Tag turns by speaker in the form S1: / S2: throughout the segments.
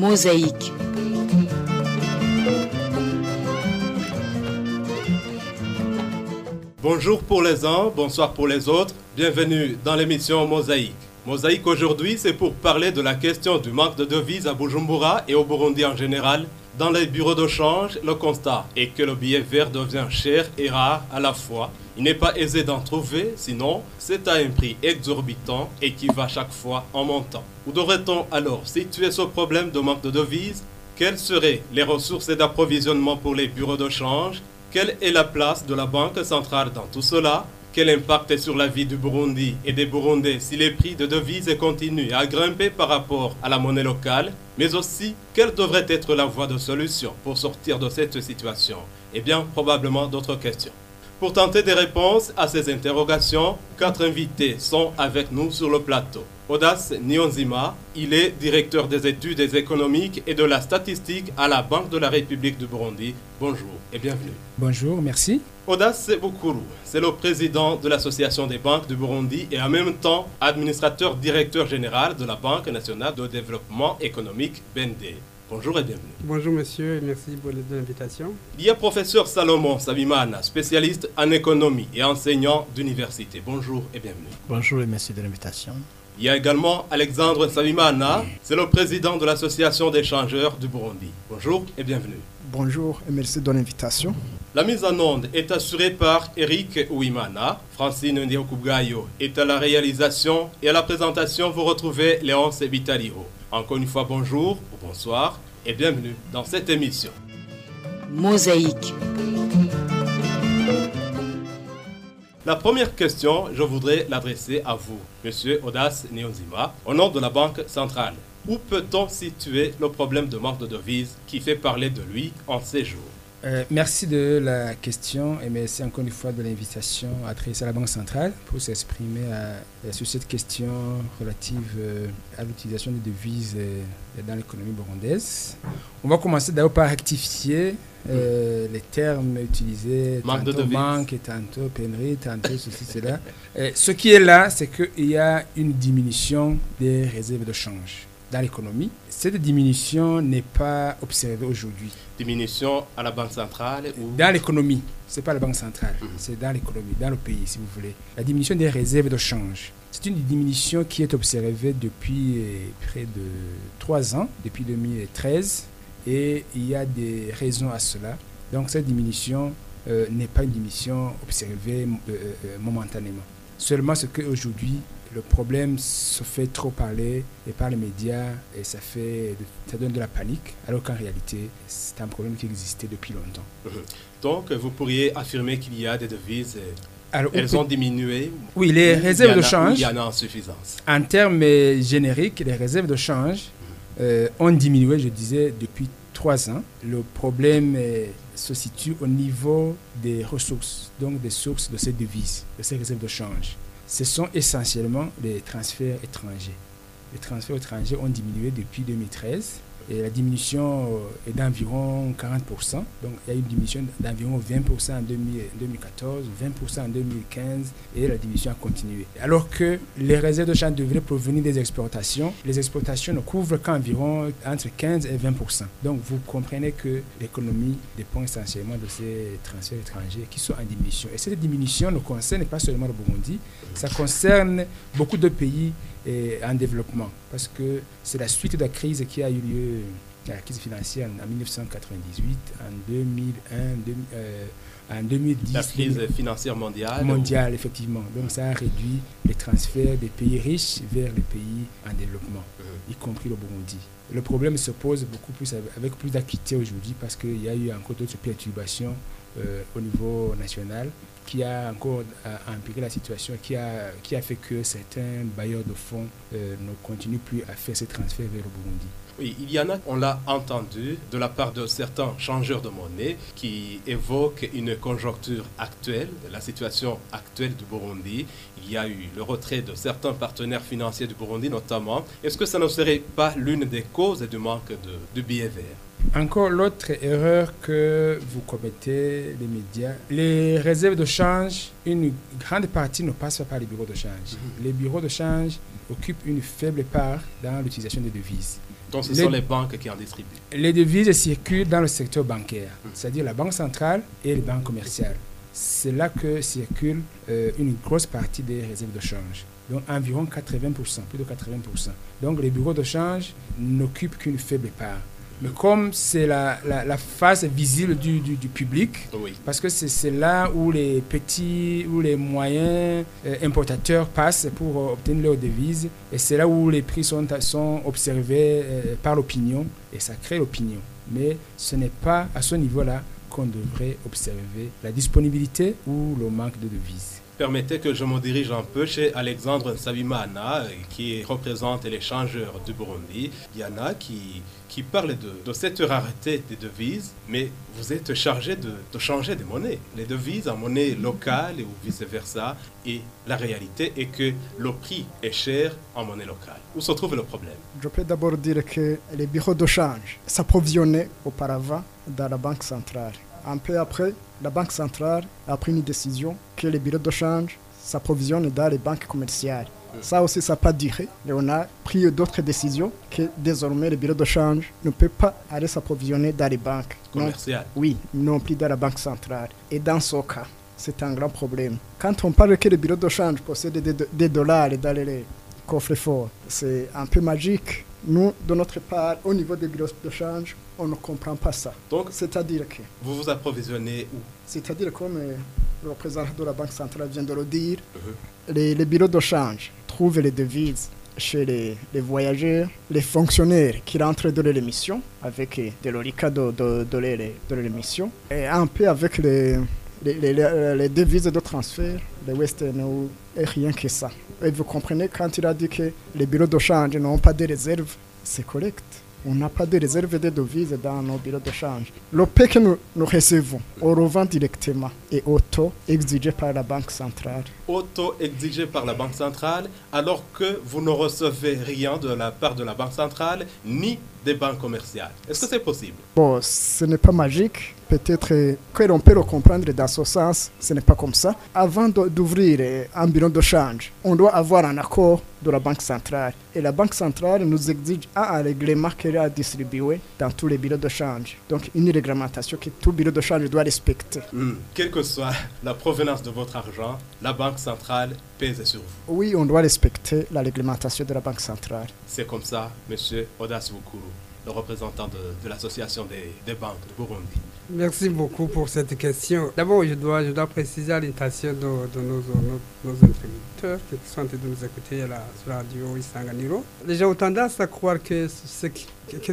S1: Mosaïque.
S2: Bonjour pour les uns, bonsoir pour les autres. Bienvenue dans l'émission Mosaïque. Mosaïque aujourd'hui, c'est pour parler de la question du manque de devises à Bujumbura et au Burundi en général. Dans les bureaux de change, le constat est que le billet vert devient cher et rare à la fois. Il n'est pas aisé d'en trouver, sinon c'est à un prix exorbitant et qui va chaque fois en montant. Où devrait-on alors situer ce problème de manque de devises? Quelles seraient les ressources d'approvisionnement pour les bureaux de change Quelle est la place de la Banque centrale dans tout cela? Quel impact est sur la vie du Burundi et des Burundais si les prix de devises continuent à grimper par rapport à la monnaie locale? Mais aussi, quelle devrait être la voie de solution pour sortir de cette situation? Eh bien, probablement d'autres questions. Pour tenter des réponses à ces interrogations, quatre invités sont avec nous sur le plateau. Odas Nyonzima, il est directeur des études économiques et de la statistique à la Banque de la République du Burundi. Bonjour et bienvenue.
S3: Bonjour, merci.
S2: Odas Bukuru, c'est le président de l'Association des banques du Burundi et en même temps administrateur directeur général de la Banque nationale de développement économique BND. Bonjour et bienvenue.
S4: Bonjour monsieur et merci pour l'invitation.
S2: Il y a professeur Salomon Sabimana, spécialiste en économie et enseignant d'université. Bonjour et bienvenue.
S5: Bonjour et merci de l'invitation.
S2: Il y a également Alexandre Sabimana, c'est le président de l'association des changeurs du Burundi. Bonjour et bienvenue.
S6: Bonjour et merci de l'invitation.
S2: La mise en onde est assurée par Eric Ouimana. Francine Ndiokubgayo est à la réalisation et à la présentation, vous retrouvez Léonce Bitaliro. Encore une fois, bonjour ou bonsoir et bienvenue dans cette émission.
S1: Mosaïque.
S2: La première question, je voudrais l'adresser à vous, Monsieur Odas Nyonzima, au nom de la Banque centrale. Où peut-on situer le problème de manque de devises qui fait parler de lui en ces jours?
S3: Euh, merci de la question et merci encore une fois de l'invitation à à la Banque centrale pour s'exprimer à- sur cette question relative euh, à l'utilisation des devises euh, dans l'économie burundaise. On va commencer d'abord par rectifier euh, les termes utilisés,
S2: Manque de
S3: tantôt
S2: devises.
S3: manque, et tantôt pénurie, tantôt ceci, cela. Euh, ce qui est là, c'est qu'il y a une diminution des réserves de change dans l'économie. Cette diminution n'est pas observée aujourd'hui
S2: Diminution à la Banque centrale ou
S3: dans l'économie. C'est pas la banque centrale,
S2: Mhm.
S3: c'est dans l'économie, dans le pays, si vous voulez. La diminution des réserves de change. C'est une diminution qui est observée depuis euh, près de trois ans, depuis 2013, et il y a des raisons à cela. Donc cette diminution euh, n'est pas une diminution observée euh, euh, momentanément. Seulement ce qu'aujourd'hui, le problème se fait trop parler et par les médias et ça, fait, ça donne de la panique, alors qu'en réalité, c'est un problème qui existait depuis longtemps.
S2: Donc, vous pourriez affirmer qu'il y a des devises,
S3: Alors,
S2: elles
S3: on
S2: ont diminué
S3: oui, les réserves de change,
S2: Il y en a en suffisance.
S3: en termes génériques, les réserves de change euh, ont diminué, je disais, depuis trois ans. Le problème euh, se situe au niveau des ressources, donc des sources de ces devises, de ces réserves de change. Ce sont essentiellement les transferts étrangers. Les transferts étrangers ont diminué depuis 2013 et la diminution euh, est d'environ 40%. Donc il y a une diminution d'environ 20% en 2000 2014, 20% en 2015 et la diminution a continué. Alors que les réserves de change devraient provenir des exportations, les exportations ne couvrent qu'environ entre 15 et 20%. Donc vous comprenez que l'économie dépend essentiellement de ces transferts étrangers qui sont en diminution. Et cette diminution ne concerne pas seulement le Burundi, ça concerne beaucoup de pays eh, en développement parce que c'est la suite de la crise qui a eu lieu, la crise financière en 1998, en 2001, deux- euh, en 2010.
S2: La crise financière mondiale.
S3: mondiale, effectivement. Donc ça a réduit les transferts des pays riches vers les pays en développement,
S2: Mhm.
S3: y compris le Burundi. Le problème se pose beaucoup plus avec, avec plus d'acuité aujourd'hui parce qu'il y a eu encore d'autres perturbations euh, au niveau national qui a encore euh, empiré la situation, qui a, qui a fait que certains bailleurs de fonds euh, ne continuent plus à faire ces transferts vers le Burundi.
S2: Oui, il y en a, on l'a entendu, de la part de certains changeurs de monnaie qui évoquent une conjoncture actuelle, la situation actuelle du Burundi. Il y a eu le retrait de certains partenaires financiers du Burundi notamment. Est-ce que ça ne serait pas l'une des causes du manque de, de billets verts?
S3: Encore l'autre erreur que vous commettez, les médias, les réserves de change, une grande partie ne passe pas par les bureaux de change. Les bureaux de change occupent une faible part dans l'utilisation des devises.
S2: Donc ce
S3: Les-
S2: sont les banques qui en distribuent.
S3: Les devises circulent dans le secteur bancaire, c'est-à-dire la banque centrale et les banques commerciales. C'est là que circule euh, une grosse partie des réserves de change. Donc environ 80%, plus de 80%. Donc les bureaux de change n'occupent qu'une faible part. Mais comme c'est la, la, la face visible du, du, du public,
S2: Oui.
S3: parce que c'est là où les petits, où les moyens euh, importateurs passent pour euh, obtenir leurs devises. Et c'est là où les prix sont, sont observés euh, par l'opinion. Et ça crée l'opinion. Mais ce n'est pas à ce niveau-là qu'on devrait observer la disponibilité ou le manque de devises.
S2: Permettez que je me dirige un peu chez Alexandre Nsabimana, euh, qui représente l'échangeur du Burundi. Yana, qui, qui parle de, de cette rareté des devises, mais vous êtes chargé de, de changer des monnaies. Les devises en monnaie locale ou vice-versa. Et la réalité est que le prix est cher en monnaie locale. Où se trouve le problème?
S6: Je peux d'abord dire que les bureaux de change s'approvisionnaient auparavant dans la banque centrale. Un peu après, la banque centrale a pris une décision que les bureaux de change s'approvisionnent dans les banques commerciales. Ça aussi, ça n'a pas duré. Et on a pris d'autres décisions que désormais les bureaux de change ne peuvent pas aller s'approvisionner dans les banques. Non,
S2: commercial
S6: oui, non plus dans la banque centrale. Et dans ce cas, c'est un grand problème. Quand on parle que les bureaux de change possèdent des, des dollars dans les coffres forts, c'est un peu magique. Nous, de notre part, au niveau des bureaux de change, on ne comprend pas ça.
S2: Donc,
S6: C'est-à-dire que,
S2: vous vous approvisionnez où?
S6: C'est-à-dire comme le représentant de la banque centrale vient de le dire,
S2: Mhm.
S6: les, les bureaux de change trouvent les devises chez les, les voyageurs, les fonctionnaires qui rentrent dans l'émission avec euh, de l'orica de, de, de, de l'émission, et un peu avec les, les, devises de transfert, les western et rien que ça. Et vous comprenez, quand il a dit que les bureaux de change n'ont pas de réserves, c'est correct. On n'a pas de réserve de devises dans nos bureaux de change. Le paix que nous, nous recevons, on revend directement et auto exigé par la banque centrale.
S2: auto-exigé par la Banque centrale, alors que vous ne recevez rien de la part de la Banque centrale ni des banques commerciales. Est-ce que c'est possible?
S6: Bon, ce n'est pas magique. Peut-être que l'on peut le comprendre dans ce sens, ce n'est pas comme ça. Avant d'ouvrir euh, un bureau de change, on doit avoir un accord de la Banque centrale. Et la Banque centrale nous exige un règlement qu'elle a distribué dans tous les bureaux de change. Donc une réglementation que tout bureau de change doit respecter.
S2: Hmm. Quelle que soit la provenance de votre argent, la Banque centrale pèse sur vous.
S6: Oui, on doit respecter la réglementation de la Banque centrale.
S2: C'est comme ça, Monsieur Odas Bukuru, le représentant de, de l'association des, des banques de Burundi.
S4: Merci beaucoup pour cette question. D'abord, je dois, je dois préciser à l'intention de, de nos, nos, nos interlocuteurs qui sont en train de nous écouter à la, sur la radio Isanganiro. Les gens ont tendance à croire que, ce qui- que,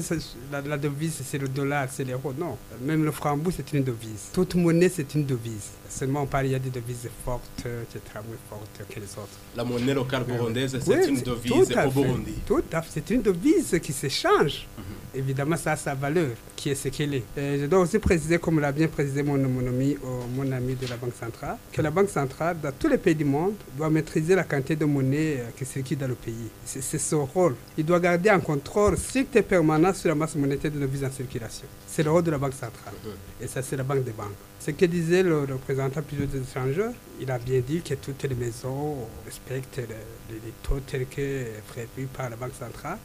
S4: la, la devise, c'est le dollar, c'est l'euro. Non, même le franc c'est une devise. Toute monnaie, c'est une devise. Seulement, on parle, il y a des devises fortes, euh, qui sont moins fortes que les autres.
S2: La monnaie locale burundaise, c'est
S4: Oui,
S2: une devise au. Burundi.
S4: Tout à fait. C'est une devise qui s'échange. Évidemment, ça a sa valeur, qui est ce qu'elle est. Et je dois aussi préciser, comme l'a bien précisé mon, mon, ami, euh, mon ami de la Banque centrale, que la Banque centrale, dans tous les pays du monde, doit maîtriser la quantité de monnaie euh, qui circule dans le pays. C'est c'est son rôle. Il doit garder un contrôle strict et permanent sur la masse monétaire de devises en circulation. C'est le rôle de la Banque centrale. Et ça, c'est la Banque des banques. Ce que disait le représentant plusieurs des étrangers, il a bien dit que toutes les maisons respectent les, les- les taux tels que prévus par la Banque centrale.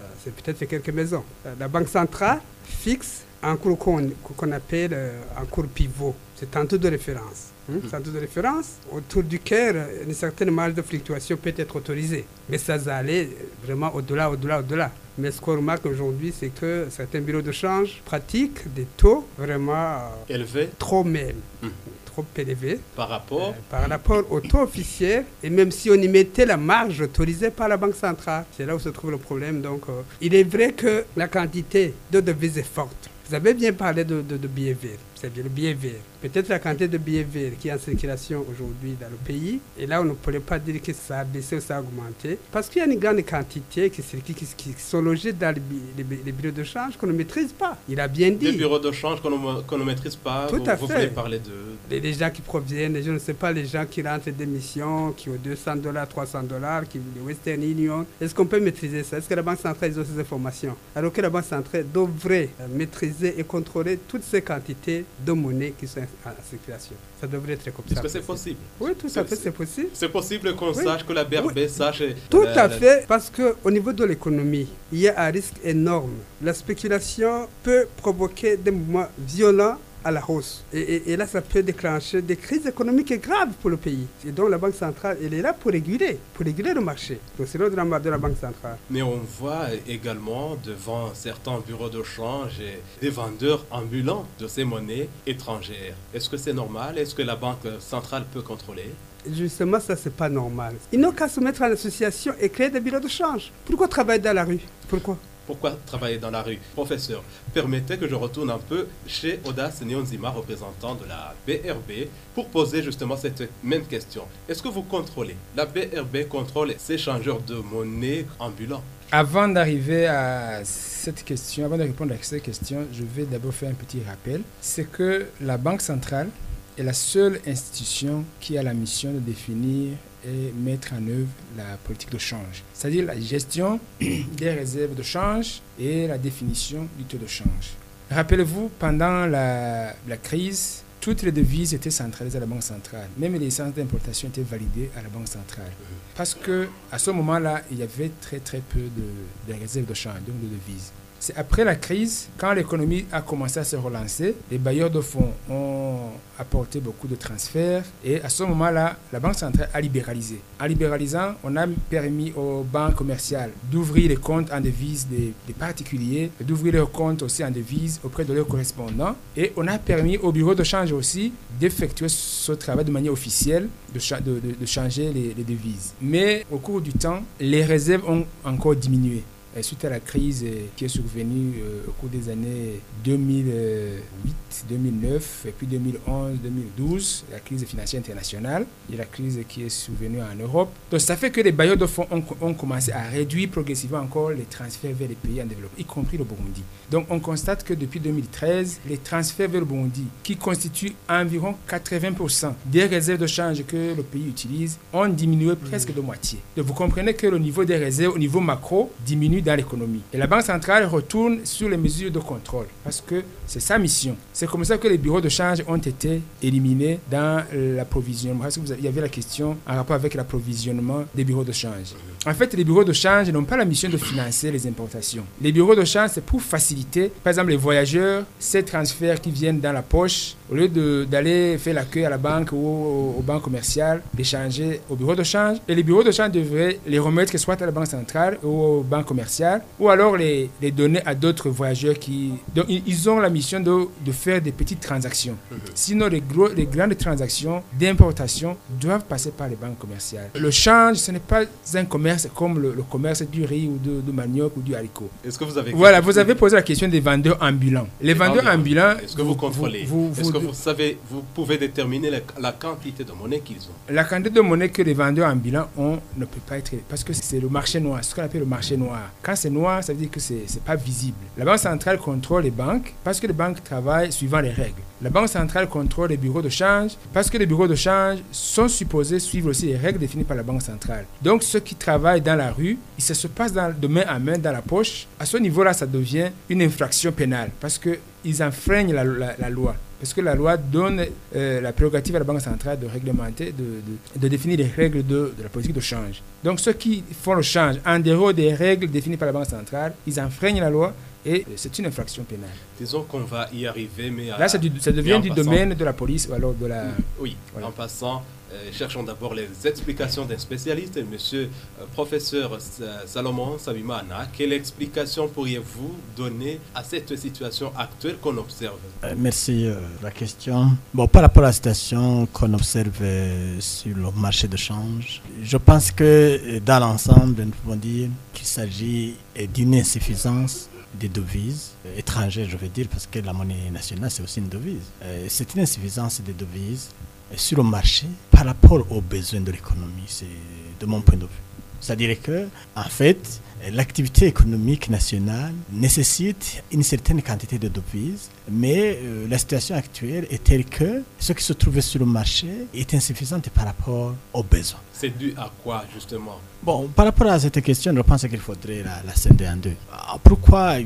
S4: Euh, c'est peut-être quelques maisons. Euh, la Banque centrale fixe un cours qu'on appelle euh, un cours pivot. C'est un taux de référence. hein. C'est un taux de référence autour duquel une certaine marge de fluctuation peut être autorisée. Mais ça va aller vraiment au-delà, au-delà, au-delà. Mais ce qu'on remarque aujourd'hui, c'est que certains bureaux de change pratiquent des taux vraiment euh,
S2: Élevé
S4: trop même,
S2: Mhm.
S4: trop élevés
S2: par rapport
S4: euh, par rapport au taux officiel, et même si on y mettait la marge autorisée par la Banque centrale, c'est là où se trouve le problème. Donc, euh, il est vrai que la quantité de devises est forte. Vous avez bien parlé de, de, de c'est bien le billet vert. Peut-être la quantité de billets verts qui est en circulation aujourd'hui dans le pays, et là on ne pourrait pas dire que ça a baissé ou ça a augmenté, parce qu'il y a une grande quantité qui, qui, qui sont logées dans les, les les bureaux de change qu'on ne maîtrise pas. Il a bien dit.
S2: des bureaux de change qu'on ne, maîtrise pas.
S4: Tout
S2: vous,
S4: à
S2: vous
S4: fait.
S2: voulez parler de...
S4: les, les gens qui proviennent, les, je ne sais pas, les gens qui rentrent des missions, qui ont 200 dollars, 300 dollars, qui les Western Union. Est-ce qu'on peut maîtriser ça? Est-ce que la Banque centrale a ces informations? Alors que la Banque centrale devrait euh, maîtriser et contrôler toutes ces quantités de monnaie qui sont en circulation. Ça devrait être comme
S2: Est-ce
S4: ça.
S2: que c'est possible?
S4: Oui, tout à fait, c'est possible.
S2: C'est possible qu'on
S4: Oui.
S2: sache, que la BRB sache. euh,
S4: Tout à
S2: la-
S4: fait, parce qu'au niveau de l'économie, il y a un risque énorme. La spéculation peut provoquer des mouvements violents à la hausse. Et, et- et là, ça peut déclencher des crises économiques graves pour le pays. Et donc, la Banque centrale, elle est là pour réguler, pour réguler le marché. Donc, c'est le drame de la Banque centrale.
S2: Mais on voit également devant certains bureaux de change des vendeurs ambulants de ces monnaies étrangères. Est-ce que c'est normal? Est-ce que la Banque centrale peut contrôler?
S4: Justement, ça, c'est pas normal. Ils n'ont qu'à se mettre en association et créer des bureaux de change. Pourquoi travailler dans la rue? Pourquoi?
S2: Pourquoi travailler dans la rue? Professeur, permettez que je retourne un peu chez Audace Nyonzima, représentant de la BRB, pour poser justement cette même question. Est-ce que vous contrôlez? La BRB contrôle ces changeurs de monnaie ambulants
S3: Avant d'arriver à cette question, avant de répondre à cette question, je vais d'abord faire un petit rappel. C'est que la Banque centrale est la seule institution qui a la mission de définir et mettre en œuvre la politique de change, c'est-à-dire la gestion des réserves de change et la définition du taux de change. Rappelez-vous, pendant la, la crise, toutes les devises étaient centralisées à la Banque centrale. Même les licences d'importation étaient validées à la Banque centrale. Parce que à ce moment-là, il y avait très très peu de, de réserves de change, donc de devises. C'est après la crise, quand l'économie a commencé à se relancer, les bailleurs de fonds ont apporté beaucoup de transferts et à ce moment-là, la Banque centrale a libéralisé. En libéralisant, on a permis aux banques commerciales d'ouvrir les comptes en devises des, particuliers, d'ouvrir leurs comptes aussi en devises auprès de leurs correspondants et on a permis aux bureaux de change aussi d'effectuer ce travail de manière officielle, de, cha- de- de- de changer les devises. Mais au cours du temps, les réserves ont encore diminué. Et suite à la crise euh, qui est survenue euh, au cours des années 2008, 2009 et puis 2011, 2012, la crise financière internationale et la crise qui est survenue en Europe. Donc ça fait que les bailleurs de fonds ont, ont commencé à réduire progressivement encore les transferts vers les pays en développement, y compris le Burundi. Donc on constate que depuis 2013, les transferts vers le Burundi, qui constituent environ 80% des réserves de change que le pays utilise, ont diminué presque de moitié. Donc vous comprenez que le niveau des réserves au niveau macro diminue dans l'économie. Et la Banque centrale retourne sur les mesures de contrôle parce que c'est sa mission. C'est comme ça que les bureaux de change ont été éliminés dans l'approvisionnement. Parce que vous avez- y avait la question en rapport avec l'approvisionnement des bureaux de change? En fait, les bureaux de change n'ont pas la mission de financer les importations. Les bureaux de change, c'est pour faciliter, par exemple, les voyageurs, ces transferts qui viennent dans la poche, au lieu d'aller faire l'accueil à la banque ou au- aux banques commerciales, d'échanger au bureau de change. Et les bureaux de change devraient les remettre soit à la banque centrale ou aux banques commerciales, ou alors les, les donner à d'autres voyageurs qui... Donc, ils- ont la mission de, de faire des petites transactions. Sinon, les, gros, les grandes transactions d'importation doivent passer par les banques commerciales. Le change, ce n'est pas un commerce comme le, le commerce du riz ou de- du manioc ou du haricot.
S2: Est-ce que vous avez
S3: Voilà, vous avez posé la question des vendeurs ambulants. Les vendeurs ambulants,
S2: Est-ce que vous contrôlez
S3: vous- vous-
S2: Est-ce que
S3: vous-
S2: vous savez, vous pouvez déterminer la, la quantité de monnaie qu'ils ont?
S3: La quantité de monnaie que les vendeurs ambulants ont ne peut pas être parce que c'est le marché noir, ce qu'on appelle le marché noir. Quand c'est noir, ça veut dire que c'est c'est pas visible. La banque centrale contrôle les banques parce que les banques travaillent suivant les règles. La banque centrale contrôle les bureaux de change parce que les bureaux de change sont supposés suivre aussi les règles définies par la banque centrale. Donc ceux qui travaillent dans la rue, ça se passe de main à main dans la poche. À ce niveau-là, ça devient une infraction pénale parce que ils enfreignent la- la loi. Parce que la loi donne euh, la prérogative à la Banque centrale de réglementer, de, définir les règles de, de la politique de change? Donc ceux qui font le change en dehors des règles définies par la Banque centrale, ils enfreignent la loi et c'est une infraction pénale.
S2: Disons qu'on va y arriver, mais... à-
S3: Là, ça, du- ça
S2: mais
S3: devient
S2: en
S3: du
S2: passant-
S3: domaine de la police ou alors de la...
S2: Oui,
S3: Voilà.
S2: en passant, euh, cherchons d'abord les explications d'un spécialiste, monsieur euh, professeur Sa- Salomon Sabimana. Quelle explication pourriez-vous donner à cette situation actuelle qu'on observe?
S5: Euh, Merci euh, pour la question. Bon, par rapport à la situation qu'on observe euh, sur le marché de change, je pense que dans l'ensemble, nous pouvons dire qu'il s'agit d'une insuffisance des devises euh, étrangères, je veux dire, parce que la monnaie nationale, c'est aussi une devise. Euh, C'est une insuffisance des devises euh, sur le marché par rapport aux besoins de l'économie, c'est de mon point de vue. C'est-à-dire que, en fait, l'activité économique nationale nécessite une certaine quantité de devises, mais euh, la situation actuelle est telle que ce qui se trouve sur le marché est insuffisant par rapport aux besoins.
S2: C'est dû à quoi, justement?
S5: Bon, par rapport à cette question, je pense qu'il faudrait la, la scinder en deux. Ah, Pourquoi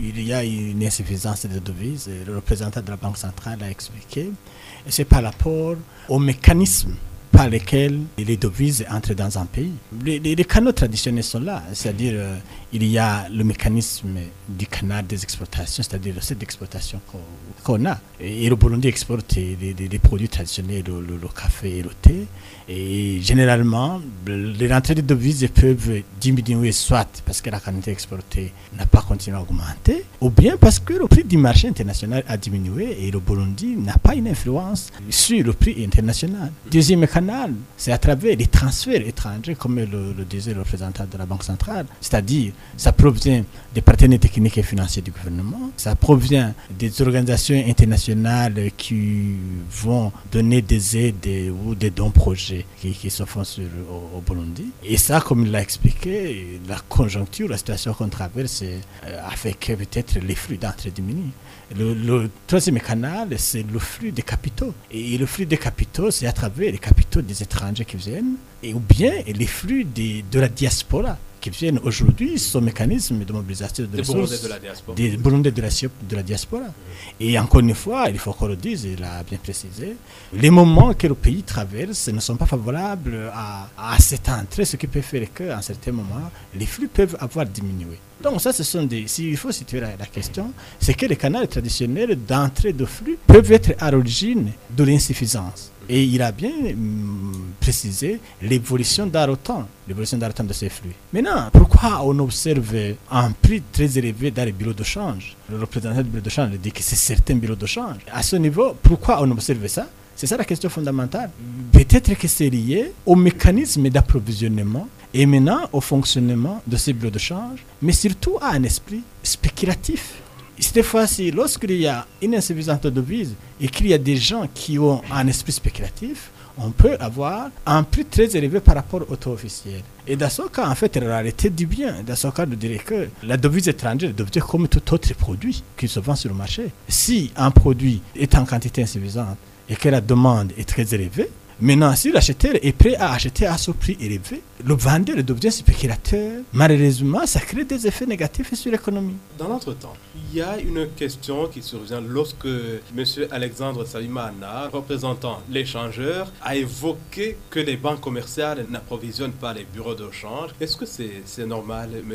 S5: il y a une insuffisance de devises, le représentant de la Banque centrale a expliqué, c'est par rapport au mécanisme par lesquels les devises entrent dans un pays. Les, les- canaux traditionnels sont là, c'est-à-dire euh, il y a le mécanisme du canal des exportations, c'est-à-dire le site d'exportation qu'on a. Et, le Burundi exporte des, des- produits traditionnels, le, le- le café et le thé. Et généralement, les rentrées de devises peuvent diminuer soit parce que la quantité exportée n'a pas continué à augmenter, ou bien parce que le prix du marché international a diminué et le Burundi n'a pas une influence sur le prix international. Deuxième canal, c'est à travers les transferts étrangers, comme le, le disait le représentant de la Banque centrale, c'est-à-dire ça provient des partenaires techniques et financiers du gouvernement, ça provient des organisations internationales qui vont donner des aides ou des dons projets qui, qui se font au, Burundi. Et ça, comme il l'a expliqué, la conjoncture, la situation qu'on traverse euh, a fait peut-être les flux d'entrée diminuent. Le, le troisième canal, c'est le flux des capitaux. Et le flux des capitaux, c'est à travers les capitaux des étrangers qui viennent, et ou bien les flux de la diaspora qui viennent aujourd'hui, ce mécanisme de mobilisation de
S2: Des
S5: ressources
S2: de la diaspora.
S5: des Burundais de la, sia- de la diaspora. Et encore une fois, il faut qu'on le dise, il a bien précisé, les moments que le pays traverse ne sont pas favorables à, à cette entrée, ce qui peut faire qu'à un certain moment, les flux peuvent avoir diminué. Donc ça, ce sont des... S'il faut situer la, la question, c'est que les canaux traditionnels d'entrée de flux peuvent être à l'origine de l'insuffisance. Et il a bien hum, précisé l'évolution dans l'évolution dans de ces flux. Maintenant, pourquoi on observe un prix très élevé dans les bureaux de change? Le représentant du bureau de change dit que c'est certains bureaux de change. À ce niveau, pourquoi on observe ça? C'est ça la question fondamentale. Peut-être que c'est lié au mécanisme d'approvisionnement et maintenant au fonctionnement de ces bureaux de change, mais surtout à un esprit spéculatif. Cette fois-ci, lorsqu'il y a une insuffisance de devise et qu'il y a des gens qui ont un esprit spéculatif, on peut avoir un prix très élevé par rapport au taux officiel. Et dans ce cas, en fait, la réalité dit bien. Dans ce cas, je dirais que la devise étrangère devient comme tout autre produit qui se vend sur le marché. Si un produit est en quantité insuffisante et que la demande est très élevée, maintenant, si l'acheteur est prêt à acheter à ce prix élevé, le vendeur devient spéculateur. Malheureusement, ça crée des effets négatifs sur l'économie.
S2: Dans notre temps, il y a une question qui survient lorsque M. Alexandre Salimana, représentant l'échangeur, a évoqué que les banques commerciales n'approvisionnent pas les bureaux de change. Est-ce que c'est normal, M.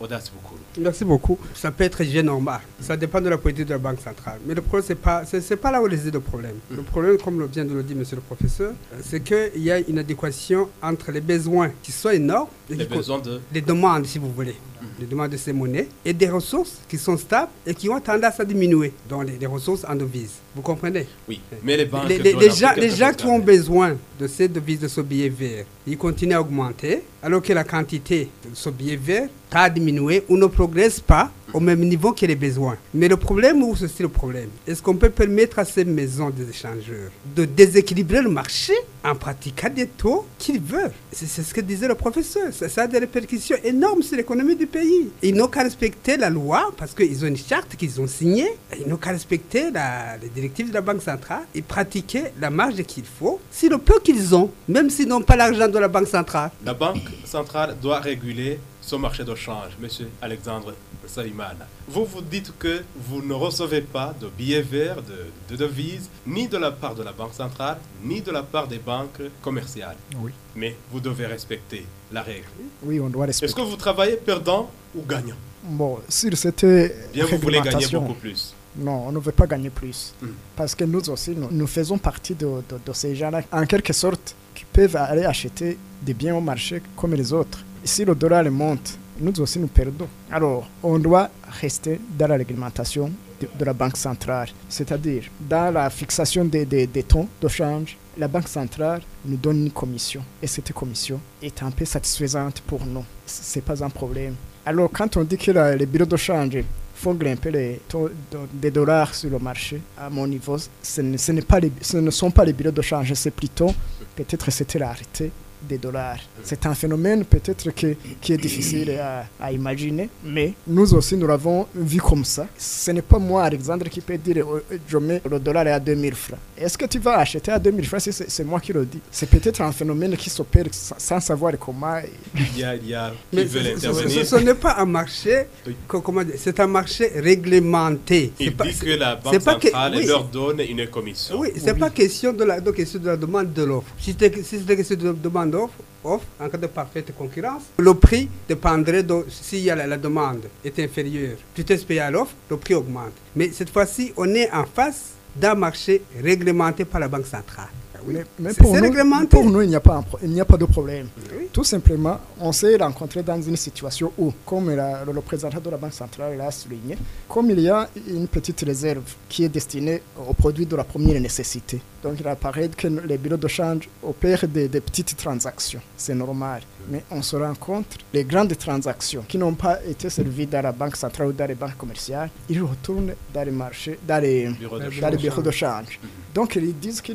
S2: Audace Boukoulou
S4: Merci beaucoup. Ça peut être jugé normal. Ça dépend de la politique de la Banque centrale. Mais le problème, c'est pas, c'est, c'est pas là où réside le problème. Le problème, comme vient de le dire Monsieur le professeur, c'est qu'il y a une adéquation entre les besoins qui sont énormes, et
S2: Les
S4: qui co-
S2: besoins de...
S4: les demandes, si vous voulez, les demandes de ces monnaies, et des ressources qui sont stables et qui ont tendance à diminuer, donc les, les ressources en devises. Vous comprenez?
S2: Oui, mais les banques...
S4: les, les- les gens, qui ont besoin de ces devises, de ce billet vert, ils continuent à augmenter, alors que la quantité de ce billet vert a diminué ou ne progresse pas au même niveau que les besoins. Mais le problème, où c'est le problème? Est-ce qu'on peut permettre à ces maisons des échangeurs de déséquilibrer le marché en pratiquant des taux qu'ils veulent? C'est ce que disait le professeur. Ça, ça a des répercussions énormes sur l'économie du pays. Ils n'ont qu'à respecter la loi parce qu'ils ont une charte qu'ils ont signée. Ils n'ont qu'à respecter les directives de la Banque centrale et pratiquer la marge qu'il faut sur le peu qu'ils ont, même s'ils n'ont pas l'argent de la Banque centrale.
S2: La Banque centrale doit réguler ce marché de change, Monsieur Alexandre Salimana. Vous vous dites que vous ne recevez pas de billets verts, de, de devises, ni de la part de la Banque centrale, ni de la part des banques commerciales.
S6: Oui.
S2: Mais vous devez respecter la règle.
S6: Oui, on doit
S2: Est-ce
S6: respecter.
S2: que vous travaillez perdant ou gagnant?
S6: Bon, sur cette euh,
S2: Bien, vous voulez gagner beaucoup plus.
S6: non, on ne veut pas gagner plus.
S2: Hmm.
S6: Parce que nous aussi, nous, nous faisons partie de, de- de ces gens-là, en quelque sorte, qui peuvent aller acheter des biens au marché comme les autres. Si le dollar monte, nous aussi nous perdons. Alors, on doit rester dans la réglementation de, de la Banque centrale, c'est-à-dire dans la fixation des, des, des taux de change. La Banque centrale nous donne une commission et cette commission est un peu satisfaisante pour nous. Ce n'est pas un problème. Alors, quand on dit que la- les bureaux de change font grimper les taux de- des dollars sur le marché, à mon niveau, ce ne, ce pas les- ce ne sont pas les bureaux de change, c'est plutôt, peut-être c'était l'arrêté des dollars. C'est un phénomène peut-être qui est difficile à, à imaginer, mais nous aussi nous l'avons vu comme ça. Ce n'est pas moi, Alexandre, qui peut dire euh, euh, je mets le dollar est à 2000 francs. Est-ce que tu vas acheter à 2000 francs si c'est c'est moi qui le dis? C'est peut-être un phénomène qui s'opère sans, sans savoir comment.
S2: Il y a, il y a qui
S4: Mais
S2: veut
S4: ce- ce,
S2: intervenir.
S4: ce- n'est pas un marché,
S2: Oui.
S4: co- comment dire, c'est un marché réglementé. C'est
S2: Il
S4: pas-
S2: dit
S4: c'est-
S2: que la Banque
S4: c'est que-
S2: centrale
S4: oui.
S2: leur donne une commission.
S4: Oui, c'est pas question de la, de question de la demande de l'offre. Si c'était question de demande d'offre, offre, en cas de parfaite concurrence, le prix dépendrait de si la, demande est inférieure, vitesse payée à l'offre, le prix augmente. Mais cette fois-ci, on est en face d'un marché réglementé par la Banque centrale. Oui,
S6: Mais, mais
S4: c'est
S6: pour, nous,
S4: réglementé.
S6: pour nous, il n'y a, pas un pro- il n'y a pas de problème.
S4: Oui.
S6: Tout simplement, on s'est rencontré dans une situation où, comme la- le représentant de la Banque centrale l'a souligné, comme il y a une petite réserve qui est destinée aux produits de la première nécessité. Donc il apparaît que les bureaux de change opèrent des, des petites transactions. C'est normal. Mais on se rend compte, les grandes transactions qui n'ont pas été servies dans la Banque centrale ou dans les banques commerciales, ils retournent dans les marchés, dans les,
S2: Bureau de
S6: dans les bureaux de change. Donc ils disent que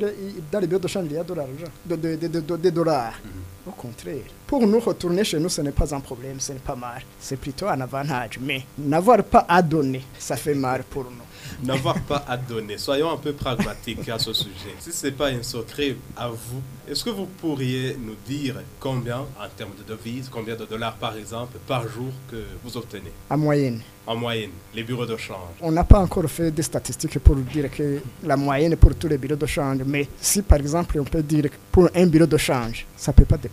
S6: dans les bureaux de change, il y a de l'argent, de, de- de- des dollars. Au contraire, pour nous retourner chez nous, ce n'est pas un problème, ce n'est pas mal. C'est plutôt un avantage. Mais n'avoir pas à donner, ça fait mal pour nous.
S2: N'avoir pas à donner. Soyons un peu pragmatiques à ce sujet. Si ce n'est pas un secret à vous, est-ce que vous pourriez nous dire combien, en termes de devises, combien de dollars par exemple, par jour que vous obtenez?
S6: En moyenne,
S2: En moyenne, les bureaux de change.
S6: on n'a pas encore fait des statistiques pour dire que la moyenne pour tous les bureaux de change. Mais si par exemple, on peut dire que pour un bureau de change, ça ne peut pas dépasser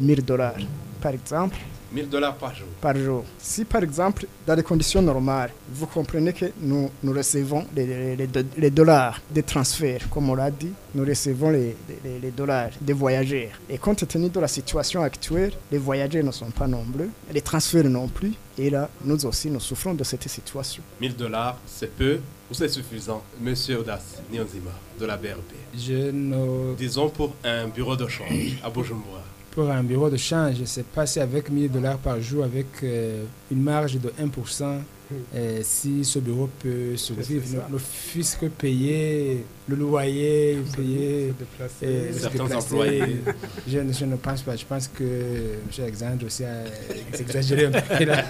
S6: 1000 dollars. Par exemple,
S2: 1000 dollars par jour.
S6: par jour. Si par exemple, dans les conditions normales, vous comprenez que nous, nous recevons les, les- les do- les dollars des transferts, comme on l'a dit, nous recevons les, les- les dollars des voyageurs. Et compte tenu de la situation actuelle, les voyageurs ne sont pas nombreux, les transferts non plus. Et là, nous aussi, nous souffrons de cette situation.
S2: 1000 dollars, c'est peu ou c'est suffisant? Monsieur Audace Nyonzima de la BRP.
S3: Je ne
S2: Disons pour un bureau de change à Bujumbura.
S3: Pour un bureau de change, c'est passé avec 1000 dollars par jour avec euh, une marge de 1%. euh, si ce bureau peut survivre, ne fût-ce que payer le loyer, payer euh,
S2: Certains
S3: déplacer.
S2: employés.
S3: Je, ne- je ne pense pas. Je pense que M. Alexandre aussi a exagéré un peu. là.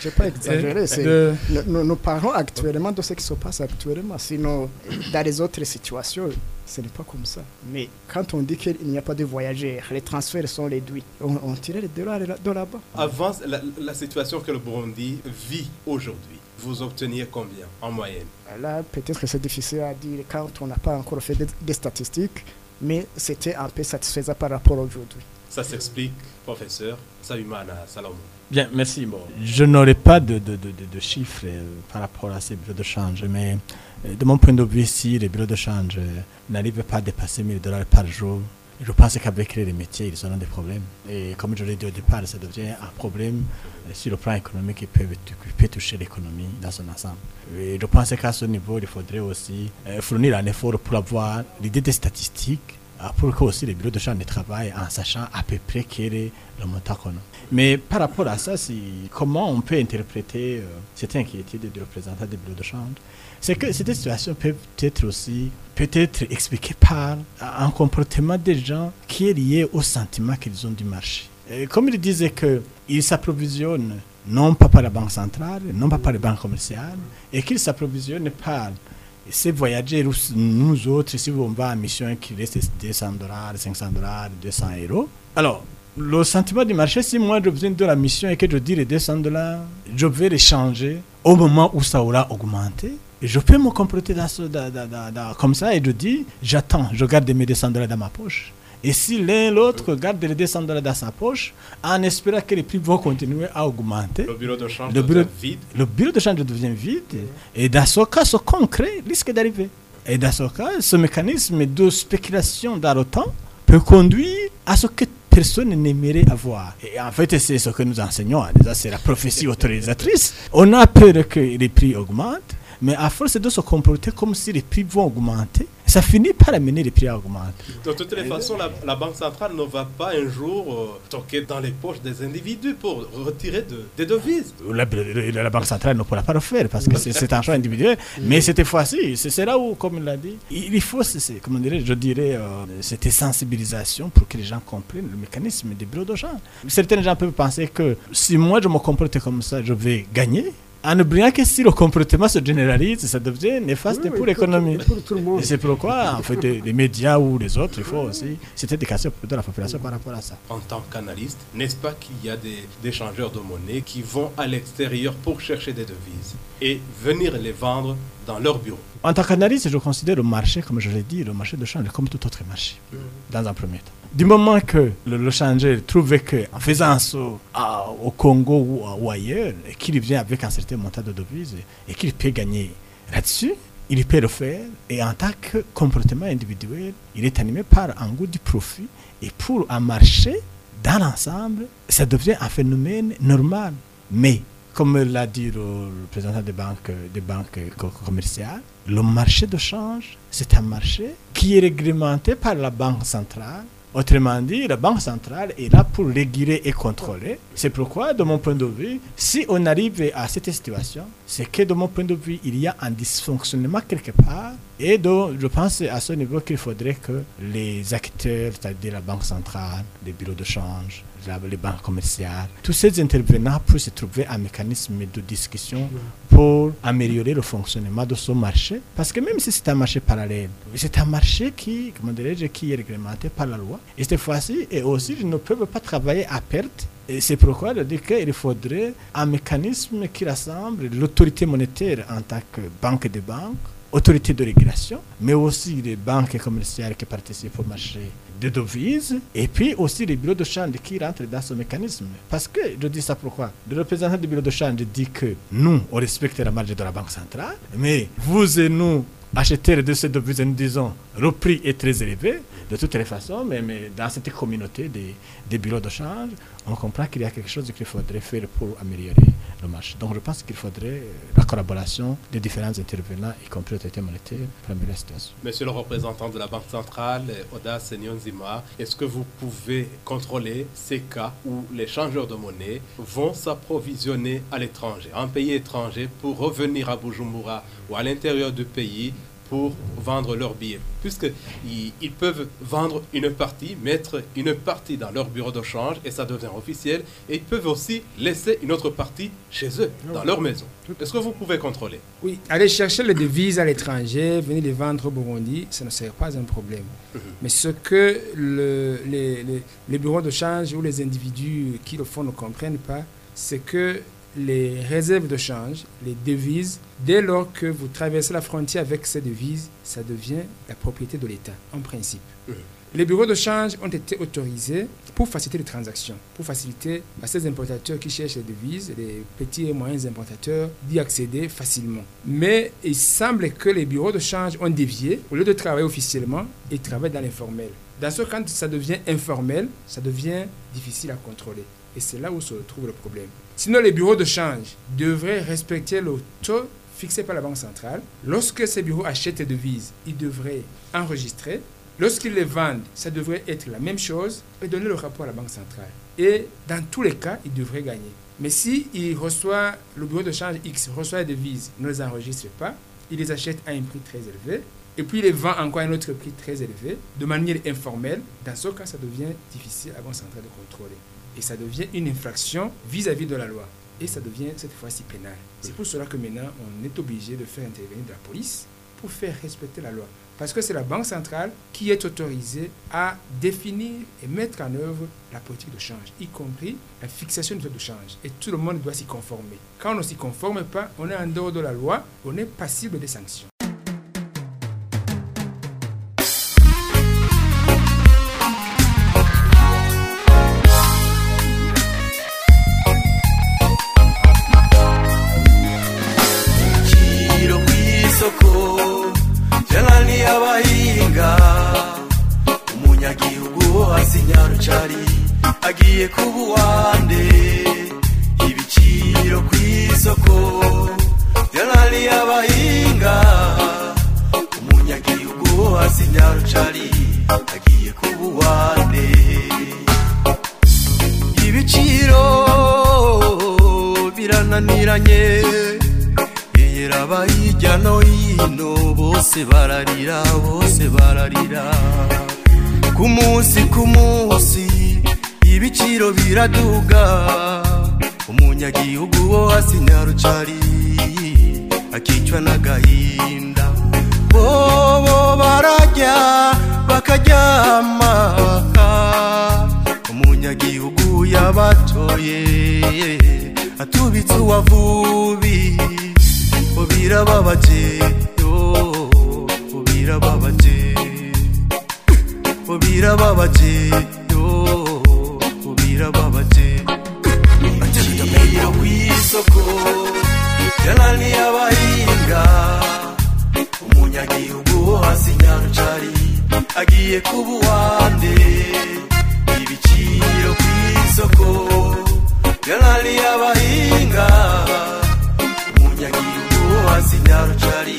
S6: Je n'ai pas exagéré. c'est-
S3: De-
S6: Nous, nous- nous parlons actuellement de ce qui se passe actuellement. Sinon, dans les autres situations, ce n'est pas comme ça. Mais quand on dit qu'il n'y a pas de voyageurs, les transferts sont réduits, on, on tire les dollars de là- de là-bas.
S2: Avant la, la situation que le Burundi vit aujourd'hui, vous obteniez combien en moyenne?
S6: Là, peut-être que c'est difficile à dire quand on n'a pas encore fait des, des statistiques, mais c'était un peu satisfaisant par rapport à aujourd'hui.
S2: Ça s'explique, professeur Sayumana Salomon.
S5: Bien, merci. Bon, je n'aurai pas de, de, de, chiffres euh, par rapport à ces bureaux de change, mais euh, de mon point de vue, si les bureaux de change euh, n'arrivent pas à dépasser 1000 dollars par jour, je pense qu'avec les métiers, ils auront des problèmes. Et comme je l'ai dit au départ, ça devient un problème sur le plan économique qui peut, peut toucher l'économie dans son ensemble. Je pense qu'à ce niveau, il faudrait aussi fournir un effort pour avoir l'idée des statistiques pour que aussi les bureaux de change de travail en sachant à peu près quel est le montant qu'on a. Mais par rapport à ça, comment on peut interpréter euh, cette inquiétude du représentant des bureaux de change? C'est que cette situation peut être aussi peut-être expliquée par un comportement des gens qui est lié au sentiment qu'ils ont du marché. Et comme il disait qu'ils s'approvisionnent non pas par la banque centrale, non pas par les banques commerciales, et qu'ils s'approvisionnent par ces voyageurs, nous autres, si on va en mission qui reste 200 dollars, 500 dollars, 200 euros, alors, le sentiment du marché, si moi je viens de la mission et que je dis les 200 dollars, je vais les changer au moment où ça aura augmenté. Et je peux me dans- comme ça et je dis, j'attends, je garde mes 200 dollars dans ma poche. Et si l'un l'autre garde les 200 dollars dans sa poche, en espérant que les prix vont continuer à augmenter,
S2: Le bureau de change
S5: Le
S2: devient vide.
S5: le bureau de change devient vide. Et dans ce cas, ce concret risque d'arriver. Et dans ce cas, ce mécanisme de spéculation dans le temps peut conduire à ce que personne n'aimerait avoir. Et en fait, c'est ce que nous enseignons. Déjà, c'est la prophétie autorisatrice. On a peur que les prix augmentent. Mais à force de se comporter comme si les prix vont augmenter, ça finit par amener les prix à augmenter.
S2: De toutes les façons, la, la Banque centrale ne va pas un jour euh, toquer dans les poches des individus pour retirer de- des devises.
S5: La, la- la Banque centrale ne pourra pas le faire parce que c'est un choix individuel. Mais cette fois-ci, c'est là où, comme il l'a dit, il faut, comment dirais je dirais, euh, cette sensibilisation pour que les gens comprennent le mécanisme des bureaux de change. Certains gens peuvent penser que si moi je me comporte comme ça, je vais gagner. En oubliant que si le comportement se généralise, ça devient néfaste
S4: Oui, oui,
S5: pour l'économie.
S4: Pour, tout le monde.
S5: Et c'est pourquoi, en fait, les les médias ou les autres, il faut aussi cette éducation de la population par rapport à ça.
S2: En tant qu'analyste, n'est-ce pas qu'il y a des, des changeurs de monnaie qui vont à l'extérieur pour chercher des devises et venir les vendre dans leur bureau
S5: En tant qu'analyste, je considère le marché, comme je l'ai dit, le marché de change comme tout autre marché, dans un premier temps. Du moment que le, le changeur trouvait qu'en faisant un saut à- au Congo ou ailleurs, et qu'il vient avec un certain montant de devises et qu'il peut gagner là-dessus, il peut le faire. Et en tant que comportement individuel, il est animé par un goût du profit. Et pour un marché, dans l'ensemble, ça devient un phénomène normal. Mais, comme l'a dit le, le président des banques, des banques co- commerciales, le marché de change, c'est un marché qui est réglementé par la Banque centrale. Autrement dit, la Banque centrale est là pour réguler et contrôler. C'est pourquoi, de mon point de vue, si on arrive à cette situation, c'est que de mon point de vue, il y a un dysfonctionnement quelque part. Et donc, je pense à ce niveau qu'il faudrait que les acteurs, c'est-à-dire la Banque centrale, les bureaux de change, les banques commerciales, tous ces intervenants puissent trouver un mécanisme de discussion pour améliorer le fonctionnement de ce marché. Parce que même si c'est un marché parallèle, c'est un marché qui, comment qui est réglementé par la loi. Et cette fois-ci, et aussi, ils ne peuvent pas travailler à perte. C'est pourquoi je dis qu'il faudrait un mécanisme qui rassemble l'autorité monétaire en tant que banque des banques, autorité de régulation, mais aussi les banques commerciales qui participent au marché de devises, et puis aussi les bureaux de change qui rentrent dans ce mécanisme. Parce que, je dis ça pourquoi? Le représentant du bureau de change dit que nous, on respecte la marge de la Banque centrale, mais vous et nous, acheteurs de ces devises, nous disons, le prix est très élevé, de toutes les façons, mais, mais dans cette communauté des, des bureaux de change, on comprend qu'il y a quelque chose qu'il faudrait faire pour améliorer Donc je pense qu'il faudrait la collaboration des différents intervenants, y compris l'autorité monétaire, la situation.
S2: Monsieur le représentant de la Banque centrale, Oda Senyonzima, est-ce que vous pouvez contrôler ces cas où les changeurs de monnaie vont s'approvisionner à l'étranger, en pays étranger, pour revenir à Bujumbura ou à l'intérieur du pays pour vendre leurs billets Puisqu'ils ils peuvent vendre une partie, mettre une partie dans leur bureau de change et ça devient officiel. Et ils peuvent aussi laisser une autre partie chez eux, dans leur maison. Est-ce que vous pouvez contrôler?
S3: Oui, aller chercher les devises à l'étranger, venir les vendre au Burundi, ça ne serait pas un problème. Mais ce que le- les, les- les bureaux de change ou les individus qui le font ne comprennent pas, c'est que les réserves de change, les devises, dès lors que vous traversez la frontière avec ces devises, ça devient la propriété de l'État, en principe.
S2: Mhm.
S3: Les bureaux de change ont été autorisés pour faciliter les transactions, pour faciliter à ces importateurs qui cherchent les devises, les petits et moyens importateurs, d'y accéder facilement. Mais il semble que les bureaux de change ont dévié. Au lieu de travailler officiellement, ils travaillent dans l'informel. Dans ce cas, quand ça devient informel, ça devient difficile à contrôler. Et c'est là où se trouve le problème. Sinon, les bureaux de change devraient respecter le taux fixé par la Banque centrale. Lorsque ces bureaux achètent des devises, ils devraient enregistrer. Lorsqu'ils les vendent, ça devrait être la même chose et donner le rapport à la Banque centrale. Et dans tous les cas, ils devraient gagner. Mais si il reçoit, le bureau de change X reçoit des devises, ne les enregistre pas, il les achète à un prix très élevé, et puis les vend encore à un autre prix très élevé, de manière informelle, dans ce cas, ça devient difficile à la Banque centrale de contrôler. Et ça devient une infraction vis-à-vis de la loi. Et ça devient cette fois-ci pénal. C'est pour cela que maintenant, on est obligé de faire intervenir de la police pour faire respecter la loi. Parce que c'est la Banque centrale qui est autorisée à définir et mettre en œuvre la politique de change, y compris la fixation du taux de change. Et tout le monde doit s'y conformer. Quand on ne s'y conforme pas, on est en dehors de la loi, on est passible des sanctions.
S7: Bose bararira bose bararira. Ku munsi ku munsi ibiciro biraduga. Umunyagihugu wo hasi nyarucari akicwa n'agahinda bobo barajya bakaryama umunyagihugu yabatoye atubitse uwavubi. Bo birababaje yo. Bo birababaje bo birababaje yo. Bo birababaje igiciro ku isoko yananiye abahinga umunyagihugu wo hasi nyarucari agiye kuba uwande ibiciro ku isoko yananiye abahinga umunyagihugu wo hasi nyarucari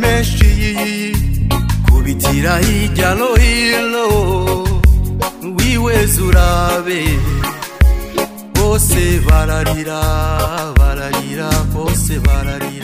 S7: menshi kubitira hirya no hino wiweze urabe bose bararira bararira bose bararira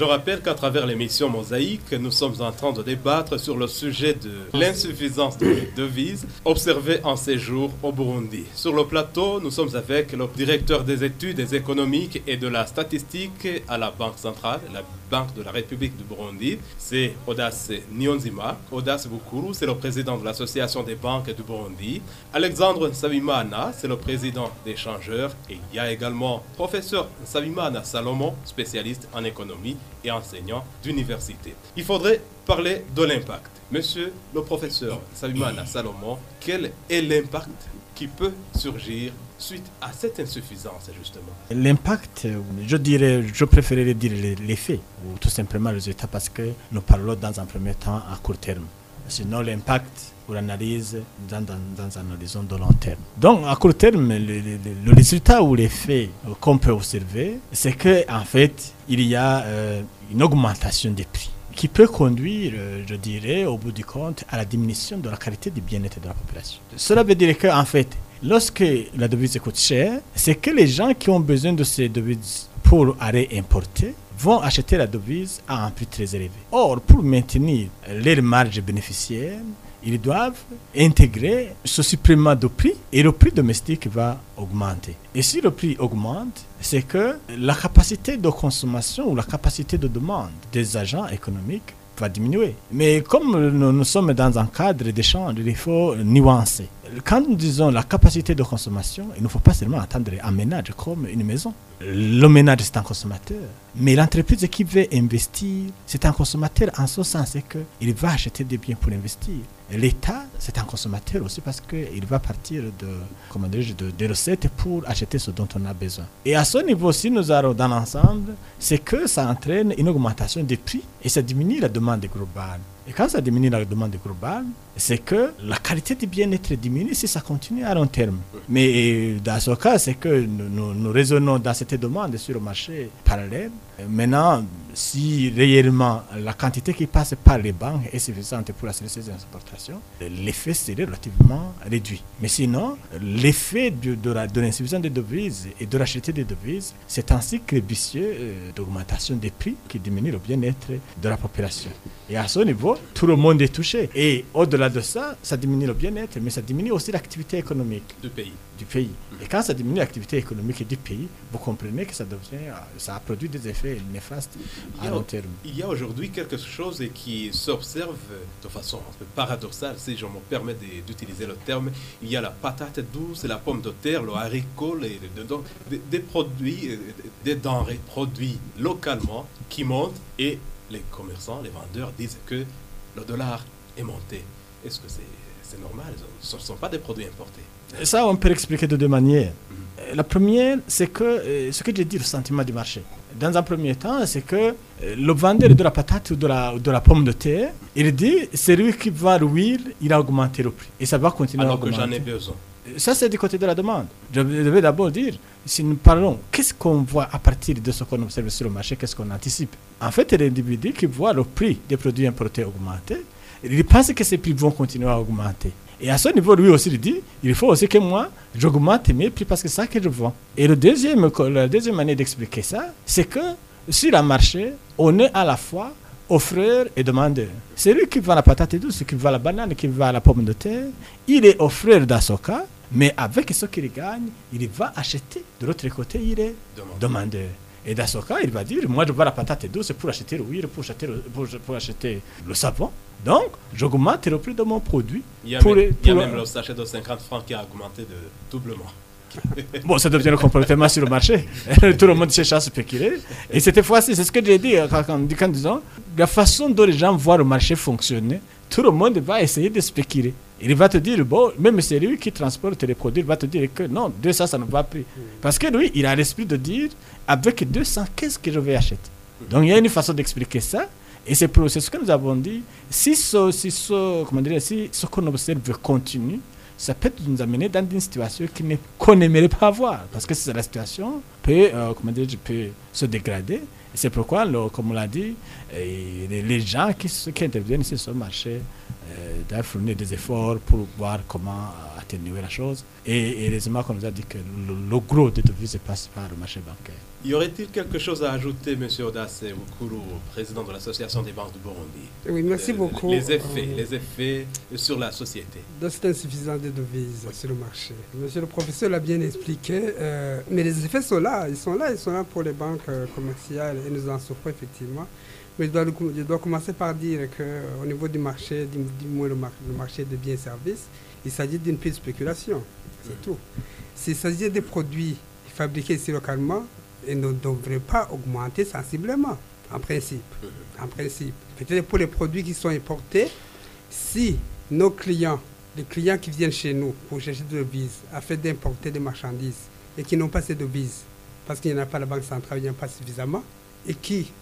S2: Je rappelle qu'à travers l'émission Mosaïque, nous sommes en train de débattre sur le sujet de l'insuffisance des devises observée en séjour au Burundi. Sur le plateau, nous sommes avec le directeur des études économiques et de la statistique à la Banque centrale, la Banque de la République du Burundi. C'est Odas Nyonzima. Odas Bukuru, c'est le président de l'Association des banques du Burundi. Alexandre Savimana, c'est le président des changeurs. Et il y a également professeur Savimana Salomon, spécialiste en économie et enseignant d'université. Il faudrait parler de l'impact. Monsieur le professeur Savimana Salomon, quel est l'impact qui peut surgir suite à cette insuffisance, justement?
S5: L'impact, euh, je dirais, je préférerais dire les- l'effet, ou tout simplement le résultat, parce que nous parlons dans un premier temps à court terme. Sinon, l'impact, on l'analyse dans, dans, dans un horizon de long terme. Donc, à court terme, le, le- le- résultat ou l'effet qu'on peut observer, c'est que en fait, il y a euh, une augmentation des prix qui peut conduire, euh, je dirais, au bout du compte, à la diminution de la qualité du bien-être de la population. Cela veut dire qu'en fait, lorsque la devise coûte cher, c'est que les gens qui ont besoin de ces devises pour aller importer vont acheter la devise à un prix très élevé. Or, pour maintenir leur marge bénéficiaire, ils doivent intégrer ce supplément de prix et le prix domestique va augmenter. Et si le prix augmente, c'est que la capacité de consommation ou la capacité de demande des agents économiques va diminuer. Mais comme nous, nous sommes dans un cadre d'échange, il faut nuancer. Quand nous disons la capacité de consommation, il ne faut pas seulement attendre un ménage comme une maison. Le ménage, c'est un consommateur. Mais l'entreprise qui veut investir, c'est un consommateur en ce sens qu'il va acheter des biens pour investir. L'État, c'est un consommateur aussi parce qu'il va partir de, comment de, des recettes pour acheter ce dont on a besoin. Et à ce niveau, si nous allons dans l'ensemble, c'est que ça entraîne une augmentation des prix et ça diminue la demande globale. Et quand ça diminue la demande globale, c'est que la qualité du bien-être diminue si ça continue à long terme. Mais euh, dans ce cas, c'est que nous, nous, raisonnons dans cette demande sur le marché parallèle. Maintenant, si réellement la quantité qui passe par les banques est suffisante pour assurer ces exportations, l'effet serait relativement réduit. Mais sinon, l'effet de, la- l'insuffisance des devises et de racheter des devises, c'est un cycle vicieux euh, d'augmentation des prix qui diminue le bien-être de la population. Et à ce niveau, tout le monde est touché. Et au-delà de ça, ça diminue le bien-être, mais ça diminue aussi l'activité économique
S2: du pays.
S5: du pays. Et quand ça diminue l'activité économique du pays, vous comprenez que ça devient, euh, ça a produit des effets néfastes à
S2: a-
S5: long terme.
S2: Il y a aujourd'hui quelque chose qui s'observe de façon un peu paradoxale, si je me permets d'utiliser le terme. Il y a la patate douce, la pomme de terre, le haricot, les- donc, des, des produits, euh, des denrées produits localement qui montent et les commerçants, les vendeurs disent que le dollar est monté. Est-ce que c'est normal? Ce ne sont pas des produits importés.
S5: Ça, on peut l'expliquer de deux manières. Euh, La première, c'est que euh, ce que j'ai dit, le sentiment du marché. Dans un premier temps, c'est que euh, le vendeur de la patate ou de la, de la pomme de terre, il dit c'est lui qui va rouiller, il a augmenté le prix. Et ça va continuer
S2: Alors
S5: à
S2: que
S5: augmenter.
S2: j'en ai besoin.
S5: Ça, c'est du côté de la demande. Je devais d'abord dire, si nous parlons, qu'est-ce qu'on voit à partir de ce qu'on observe sur le marché, qu'est-ce qu'on anticipe? En fait, l'individu qui voit le prix des produits importés augmenter, il pense que ces prix vont continuer à augmenter. Et à ce niveau, lui aussi, il dit, il faut aussi que moi, j'augmente mes prix parce que c'est ça que je vends. Et le deuxième, la deuxième manière d'expliquer ça, c'est que sur le marché, on est à la fois offreur et demandeur. Celui qui vend la patate douce, qui vend la banane, qui vend la pomme de terre, il est offreur dans ce cas, mais avec ce qu'il gagne, il va acheter. De l'autre côté, il est
S2: Demande.
S5: demandeur. Et dans ce cas, il va dire, moi je vends la patate douce pour acheter l'huile, pour acheter le, pour, pour acheter le savon. Donc, j'augmente le prix de mon produit.
S2: Il y a,
S5: Pour
S2: même,
S5: les-
S2: il y a même
S5: le-
S2: sachet de 50 francs qui a augmenté de doublement.
S5: Bon, ça devient le comportement sur le marché. Tout le monde cherche à spéculer. Et cette fois-ci, c'est ce que j'ai dit euh, quand, quand disons, la façon dont les gens voient le marché fonctionner, tout le monde va essayer de spéculer. Il va te dire, bon, même c'est lui qui transporte les produits, il va te dire que non, 200, ça ne va plus. Parce que lui, il a l'esprit de dire, avec 200, qu'est-ce que je vais acheter? Donc, il y a une façon d'expliquer ça. Et c'est pour- ce que nous avons dit. Si ce, si ce, comment dire, si ce qu'on observe continue, ça peut nous amener dans une situation qu'on n'aimerait pas voir. Parce que la situation peut, euh, comment dire, peut se dégrader. C'est pourquoi, comme on l'a dit, les, gens qui, qui interviennent sur ce marché euh, doivent fournir des efforts pour voir comment atténuer la chose. Et, et heureusement qu'on nous a dit que le, le gros des devises passe par le marché bancaire.
S2: Y aurait-il quelque chose à ajouter, M. Odace Bukuru, président de l'Association des banques du Burundi?
S4: Oui, merci
S2: Euh,
S4: beaucoup.
S2: Les effets,
S4: Euh,
S2: les effets sur la société.
S4: de cette insuffisance de devises sur le marché. Monsieur le professeur l'a bien expliqué, euh, mais les effets sont là, ils sont là, ils sont là pour les banques commerciales et nous en souffrons effectivement. Mais je dois, le- je dois commencer par dire qu'au niveau du marché, du, du moins le, mar- le marché des biens et services, il s'agit d'une pure spéculation, c'est tout. S'il s'agit des produits fabriqués ici localement, ils ne devraient pas augmenter sensiblement, en principe. En principe. Peut-être pour les produits qui sont importés, si nos clients, les clients qui viennent chez nous pour chercher des devises, afin d'importer des marchandises et qui n'ont pas ces devises, parce qu'il n'y en a pas la Banque centrale, il n'y en a pas suffisamment, et qui,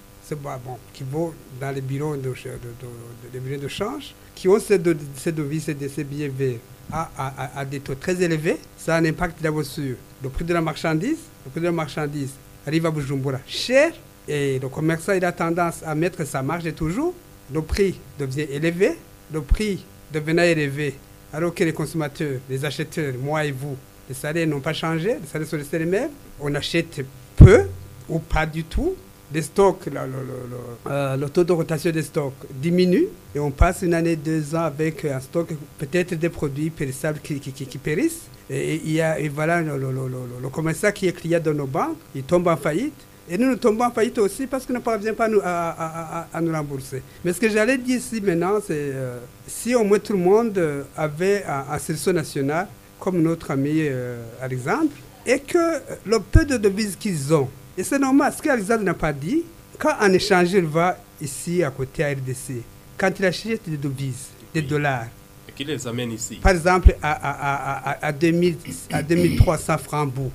S4: qui vont dans les bureaux de, de, de- de- change, qui ont ces, de- ces devises et ces billets verts à des taux très élevés, ça a un impact d'abord sur le prix de la marchandise. Le prix de la marchandise arrive à Bujumbura cher, et le commerçant il a tendance à mettre sa marge toujours. Le prix devient élevé, le prix devenant élevé, alors que les consommateurs, les acheteurs, moi et vous, les salaires n'ont pas changé, les salaires sont restés les mêmes, on achète peu ou pas du tout. Les stocks, euh, le taux de rotation des stocks diminue et on passe une année, deux ans avec un stock, peut-être des produits périssables qui, périssent. Et, y a, voilà, le, le- commerçant qui est client de nos banques, il tombe en faillite. Et nous, nous tombons en faillite aussi parce qu'il ne parvient pas à nous, rembourser. Mais ce que j'allais dire ici maintenant, c'est euh, si au moins tout le monde avait un, un sursaut national, comme notre ami euh, Alexandre, et que le peu de devises qu'ils ont, et c'est normal, ce qu'Alexandre n'a pas dit, quand un échangeur va ici à côté à RDC, quand il achète des devises, des dollars,
S2: Et qui les amène ici
S4: par exemple à, à, à, à, à 2000 à 2300 francs bout,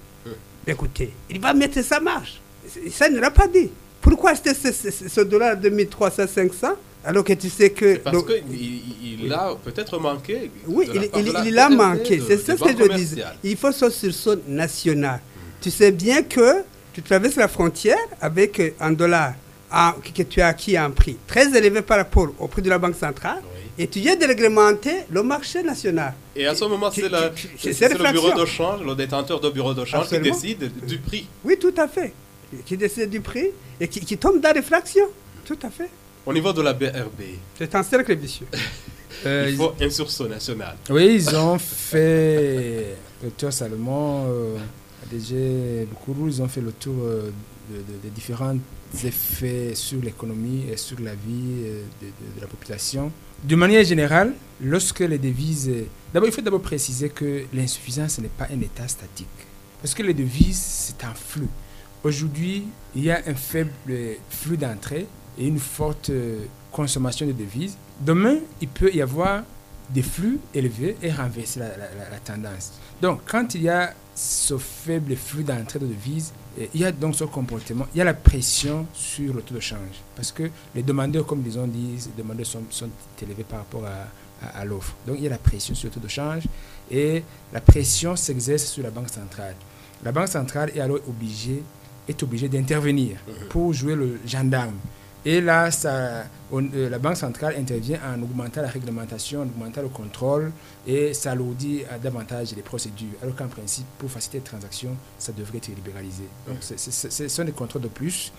S4: écoutez, il va mettre sa marge. Ça ne l'a pas dit. Pourquoi acheter ce, ce, ce- ce dollar à 2300, 500 alors que tu sais que...
S2: Parce qu'il il, il a peut-être manqué.
S4: oui, il, il, a manqué. C'est ce que je disais. Il faut ce sursaut national. Tu sais bien que tu traverses la frontière avec euh, un dollar en- que, que tu as acquis à un prix très élevé par rapport au prix de la Banque centrale
S2: Oui.
S4: et tu viens de réglementer le marché national.
S2: Et à ce moment, c'est la- le bureau de change, le détenteur de bureau de change qui décide du prix.
S4: Oui, tout à fait. Qui décide du prix et qui, qui tombe dans réflexion. Tout à fait.
S2: Au niveau de la BRB,
S4: C'est un cercle vicieux.
S3: Euh,
S2: il faut un sursaut national.
S3: Oui, ils ont fait, docteur Salomon, euh, DG Boukourou, ils ont fait le tour euh, de- de- des différents effets sur l'économie et sur la vie euh, de, de- la population. De manière générale, lorsque les devises... D'abord, il faut d'abord préciser que l'insuffisance n'est pas un état statique. Parce que les devises, c'est un flux. Aujourd'hui, il y a un faible flux d'entrée et une forte euh, consommation de devises, demain, il peut y avoir des flux élevés et renverser la, la- la- la tendance. Donc, quand il y a ce faible flux d'entrée de devises, il y a donc ce comportement, il y a la pression sur le taux de change. Parce que les demandeurs, comme ils ont dit, les demandeurs sont, sont élevés par rapport à, à- à l'offre. Donc, il y a la pression sur le taux de change et la pression s'exerce sur la Banque centrale. La Banque centrale est alors obligée, est obligée d'intervenir pour jouer le gendarme. Et là, ça, on- euh, la Banque centrale intervient en augmentant la réglementation, en augmentant le contrôle et ça alourdit euh, davantage les procédures. Alors qu'en principe, pour faciliter les transactions, ça devrait être libéralisé. Donc, c'est- ce sont des contrôles de plus.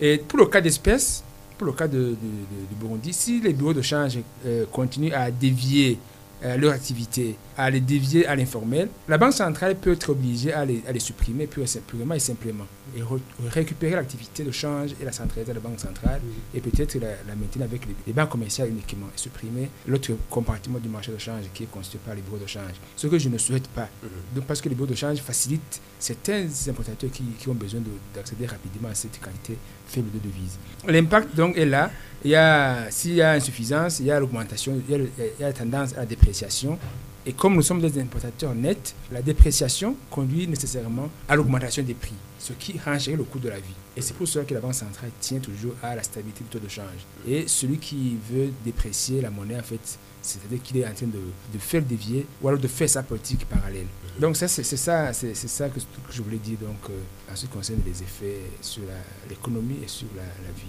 S3: Et pour le cas d'espèce, pour le cas de, de- de- du Burundi, si les bureaux de change euh, continuent à dévier euh, leur activité, à les dévier à l'informel, la Banque centrale peut être obligée à les, à les supprimer purement et simplement et re- récupérer l'activité de change et la centralité de la Banque centrale et peut-être la, la maintenir avec les, les banques commerciales uniquement et supprimer l'autre compartiment du marché de change qui est constitué par les bureaux de change. Ce que je ne souhaite pas. Donc, parce que les bureaux de change facilitent certains importateurs qui, qui ont besoin de- d'accéder rapidement à cette quantité faible de devises. L'impact donc est là. Il y a, s'il y a insuffisance, il y a l'augmentation, il il y a la tendance à la dépréciation. Et comme nous sommes des importateurs nets, la dépréciation conduit nécessairement à l'augmentation des prix, ce qui rangerait le coût de la vie. Et c'est pour cela que la Banque centrale tient toujours à la stabilité du taux de change. Et celui qui veut déprécier la monnaie, en fait, c'est-à-dire qu'il est en train de, de faire dévier ou alors de faire sa politique parallèle. Donc ça, c'est ça, c'est ça que, je voulais dire donc, euh, en ce qui concerne les effets sur l'économie et sur la, vie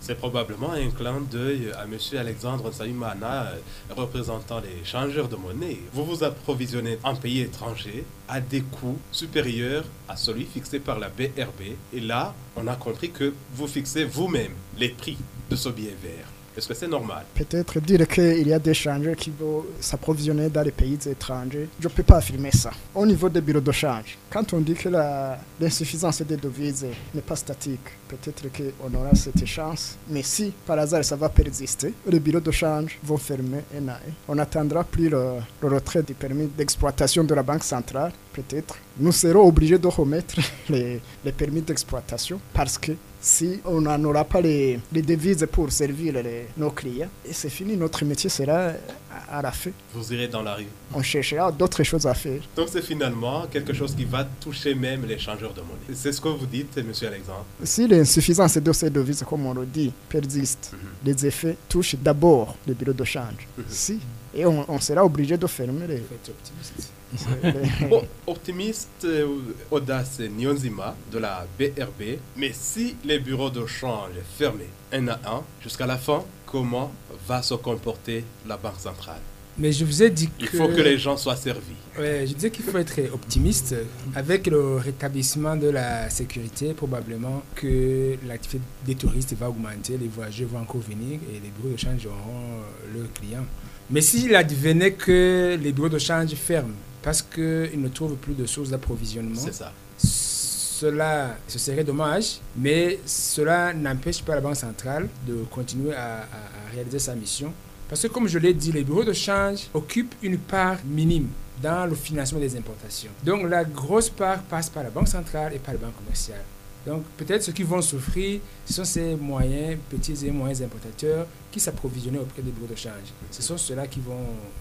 S2: C'est probablement un clin d'œil à M. Alexandre Saïmana, euh, représentant les changeurs de monnaie. Vous vous approvisionnez en pays étranger à des coûts supérieurs à celui fixé par la BRB. Et là, on a compris que vous fixez vous-même les prix de ce billet vert. Est-ce que c'est normal?
S6: Peut-être dire qu'il y a des changeurs qui vont s'approvisionner dans les pays étrangers. Je ne peux pas affirmer ça. Au niveau des bureaux de change, quand on dit que l'insuffisance des devises n'est pas statique, peut-être qu'on aura cette chance. Mais si par hasard ça va persister, les bureaux de change vont fermer an. On n'attendra plus le, retrait du permis d'exploitation de la Banque centrale. Peut-être nous serons obligés de remettre les permis d'exploitation parce que si on n'en aura pas les, les devises pour servir les- nos clients, et c'est fini, notre métier sera à, la fin.
S2: Vous irez dans la rue.
S6: On cherchera d'autres choses à faire.
S2: Donc c'est finalement quelque chose qui va toucher même les changeurs de monnaie. C'est ce que vous dites, M. Alexandre.
S6: Si l'insuffisance de ces devises, comme on le dit, persiste, les effets touchent d'abord les bureaux de change.
S2: Mhm.
S6: Si, et on, on sera obligé de fermer les,
S2: Bon, optimiste euh, Audace Nyonzima de la BRB, mais si les bureaux de change fermés un à un jusqu'à la fin, comment va se comporter la Banque centrale
S3: Mais je vous ai dit
S2: Il
S3: que...
S2: faut que les gens soient servis.
S3: Ouais, je disais qu'il faut être optimiste. Avec le rétablissement de la sécurité, probablement que l'activité des touristes va augmenter, les voyageurs vont encore venir et les bureaux de change auront euh, leurs clients. Mais s'il advenait que les bureaux de change ferment parce qu'ils ne trouvent plus de sources d'approvisionnement,
S2: C'est ça.
S3: Cela, ce serait dommage, mais cela n'empêche pas la Banque centrale de continuer à, à- réaliser sa mission. Parce que comme je l'ai dit, les bureaux de change occupent une part minime dans le financement des importations. Donc la grosse part passe par la Banque centrale et par les banques commerciales. Donc peut-être ceux qui vont souffrir, ce sont ces moyens, petits et moyens importateurs qui s'approvisionnaient auprès des bureaux de change. Ce sont ceux-là qui,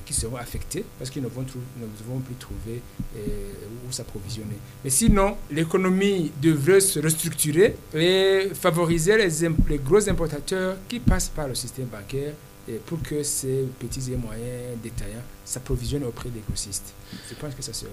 S3: qui seront affectés parce qu'ils ne vont, ne vont plus trouver euh, où s'approvisionner. Mais sinon, l'économie devrait se restructurer et favoriser les, les gros importateurs qui passent par le système bancaire pour que ces petits et moyens détaillants s'approvisionnent auprès des grossistes. Je pense que ça sera...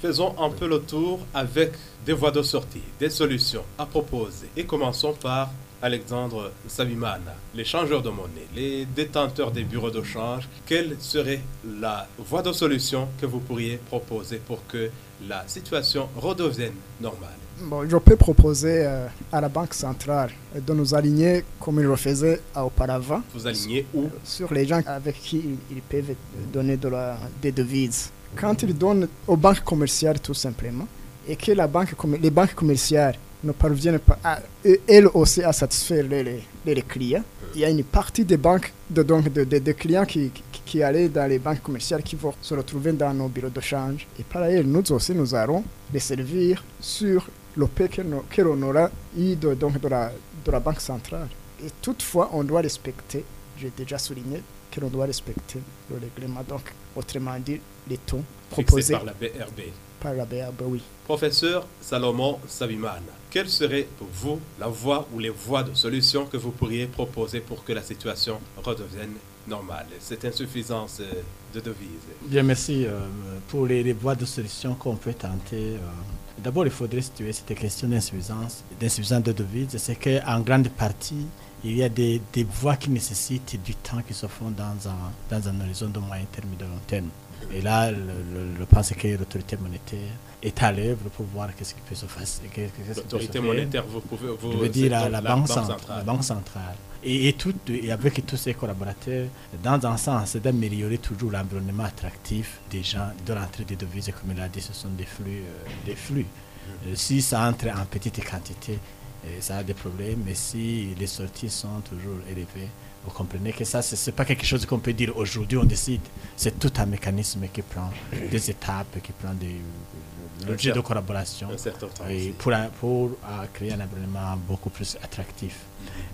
S2: Faisons un peu le tour avec des voies de sortie, des solutions à proposer. Et commençons par Alexandre Sabimana, les changeurs de monnaie, les détenteurs des bureaux de change. Quelle serait la voie de solution que vous pourriez proposer pour que la situation redevienne normale?
S6: Bon, je peux proposer euh, à la Banque centrale de nous aligner comme il le faisait auparavant
S2: Vous alignez où?
S6: Sur les gens avec qui ils, peuvent donner de la, des devises. Quand ils donnent aux banques commerciales tout simplement, et que la banque, les banques commerciales ne parviennent pas, à, elles aussi, à satisfaire les, les- clients, il y a une partie des banques, de, donc de, de- des clients qui, qui, qui allaient dans les banques commerciales qui vont se retrouver dans nos bureaux de change. Et par ailleurs, nous aussi, nous allons les servir sur le paix l'on aura eu de, donc de la, de la Banque centrale. Et toutefois, on doit respecter, j'ai déjà souligné, que l'on doit respecter le règlement. Donc, autrement dit, les taux
S2: Fixé
S6: proposés
S2: par la BRB.
S6: par la BRB, oui.
S2: Professeur Salomon Sabiman, quelle serait pour vous la voie ou les voies de solution que vous pourriez proposer pour que la situation redevienne normale? Cette insuffisance euh, de devises.
S5: Bien, merci. euh, pour les, voies de solution qu'on peut tenter, euh, d'abord, il faudrait situer cette question d'insuffisance, d'insuffisance de devises. C'est qu'en grande partie, il y a des, voies qui nécessitent du temps qui se font dans un, dans un horizon de moyen terme et de long terme. Et là, le- le- je pense que l'autorité monétaire à l'œuvre pour voir qu'est-ce qui peut se faire.
S2: L'autorité monétaire, vous pouvez... Vous,
S5: Je veux
S2: c'est
S5: dire la, la banque, centrale, la banque centrale. Et, et, tout- et avec tous ses collaborateurs, dans un sens, c'est d'améliorer toujours l'environnement attractif des gens, de l'entrée des devises. Comme il a dit, ce sont des flux. euh, des flux. Euh, si ça entre en petite quantité, euh, ça a des problèmes. Mais si les sorties sont toujours élevées, vous comprenez que ça, ce n'est pas quelque chose qu'on peut dire aujourd'hui, on décide. C'est tout un mécanisme qui prend des étapes, qui prend des l'objet de collaboration et pour, pour euh, créer un environnement beaucoup plus attractif.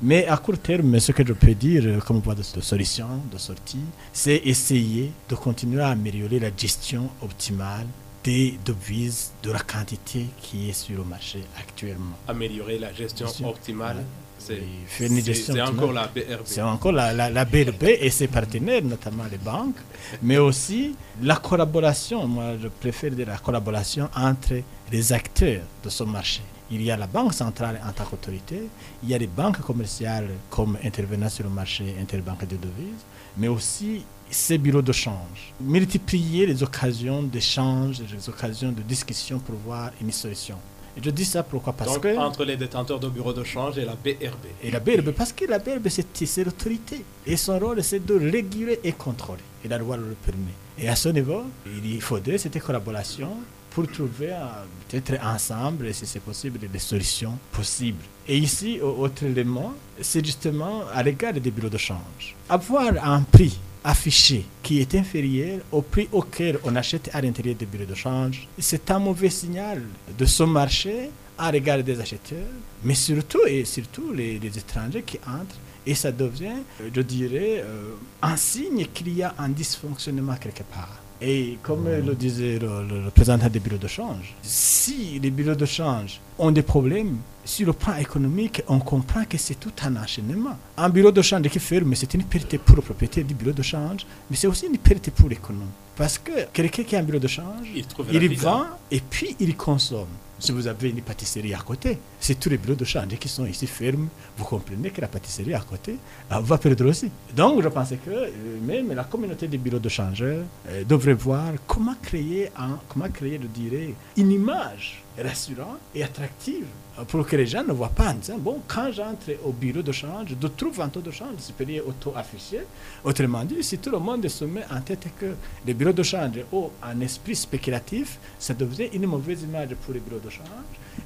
S5: Mais à court terme, ce que je peux dire euh, comme voie de, de solution, de sortie, c'est essayer de continuer à améliorer la gestion optimale des devises, de la quantité qui est sur le marché actuellement.
S2: Améliorer la gestion optimale. C'est encore la BRB.
S5: C'est encore la, la, la BRB et ses partenaires, notamment les banques, mais aussi la collaboration, moi je préfère dire la collaboration entre les acteurs de ce marché. Il y a la Banque centrale en tant qu'autorité, il y a les banques commerciales comme intervenant sur le marché interbanque de devises, mais aussi ces bureaux de change. Multiplier les occasions d'échange, les occasions de discussion pour voir une solution. Je dis ça pourquoi? Parce
S2: Donc,
S5: que...
S2: entre les détenteurs de bureaux de change et la BRB.
S5: Et la BRB, parce que la BRB, c'est l'autorité. Et son rôle, c'est de réguler et contrôler. Et la loi le permet. Et à ce niveau, il faudrait cette collaboration pour trouver euh, peut-être ensemble, si c'est possible, des solutions possibles. Et ici, au- autre élément, c'est justement à l'égard des bureaux de change. Avoir un prix affiché qui est inférieur au prix auquel on achète à l'intérieur des bureaux de change, c'est un mauvais signal de ce marché à l'égard des acheteurs, mais surtout et surtout les, étrangers qui entrent. Et ça devient, euh, je dirais, euh, un signe qu'il y a un dysfonctionnement quelque part. Et comme le disait le, le représentant des bureaux de change, si les bureaux de change ont des problèmes, sur le plan économique, on comprend que c'est tout un enchaînement. Un bureau de change qui ferme, c'est une perte pour le propriétaire du bureau de change, mais c'est aussi une perte pour l'économie. Parce que quelqu'un qui a un bureau de change,
S2: Il
S5: il vend et puis il consomme. Si vous avez une pâtisserie à côté, c'est tous les bureaux de change qui sont ici fermes. Vous comprenez que la pâtisserie à côté euh, va perdre aussi. Donc je pense que euh, même la communauté des bureaux de changeurs euh, devrait voir comment créer, un, comment créer, je dirais, une image rassurante et attractive euh, pour que les gens ne voient pas en disant, bon, quand j'entre au bureau de change, je trouve un taux de change supérieur au taux affiché. Autrement dit, si tout le monde se met en tête que les bureaux de change ont un esprit spéculatif, ça devient une mauvaise image pour les bureaux de change.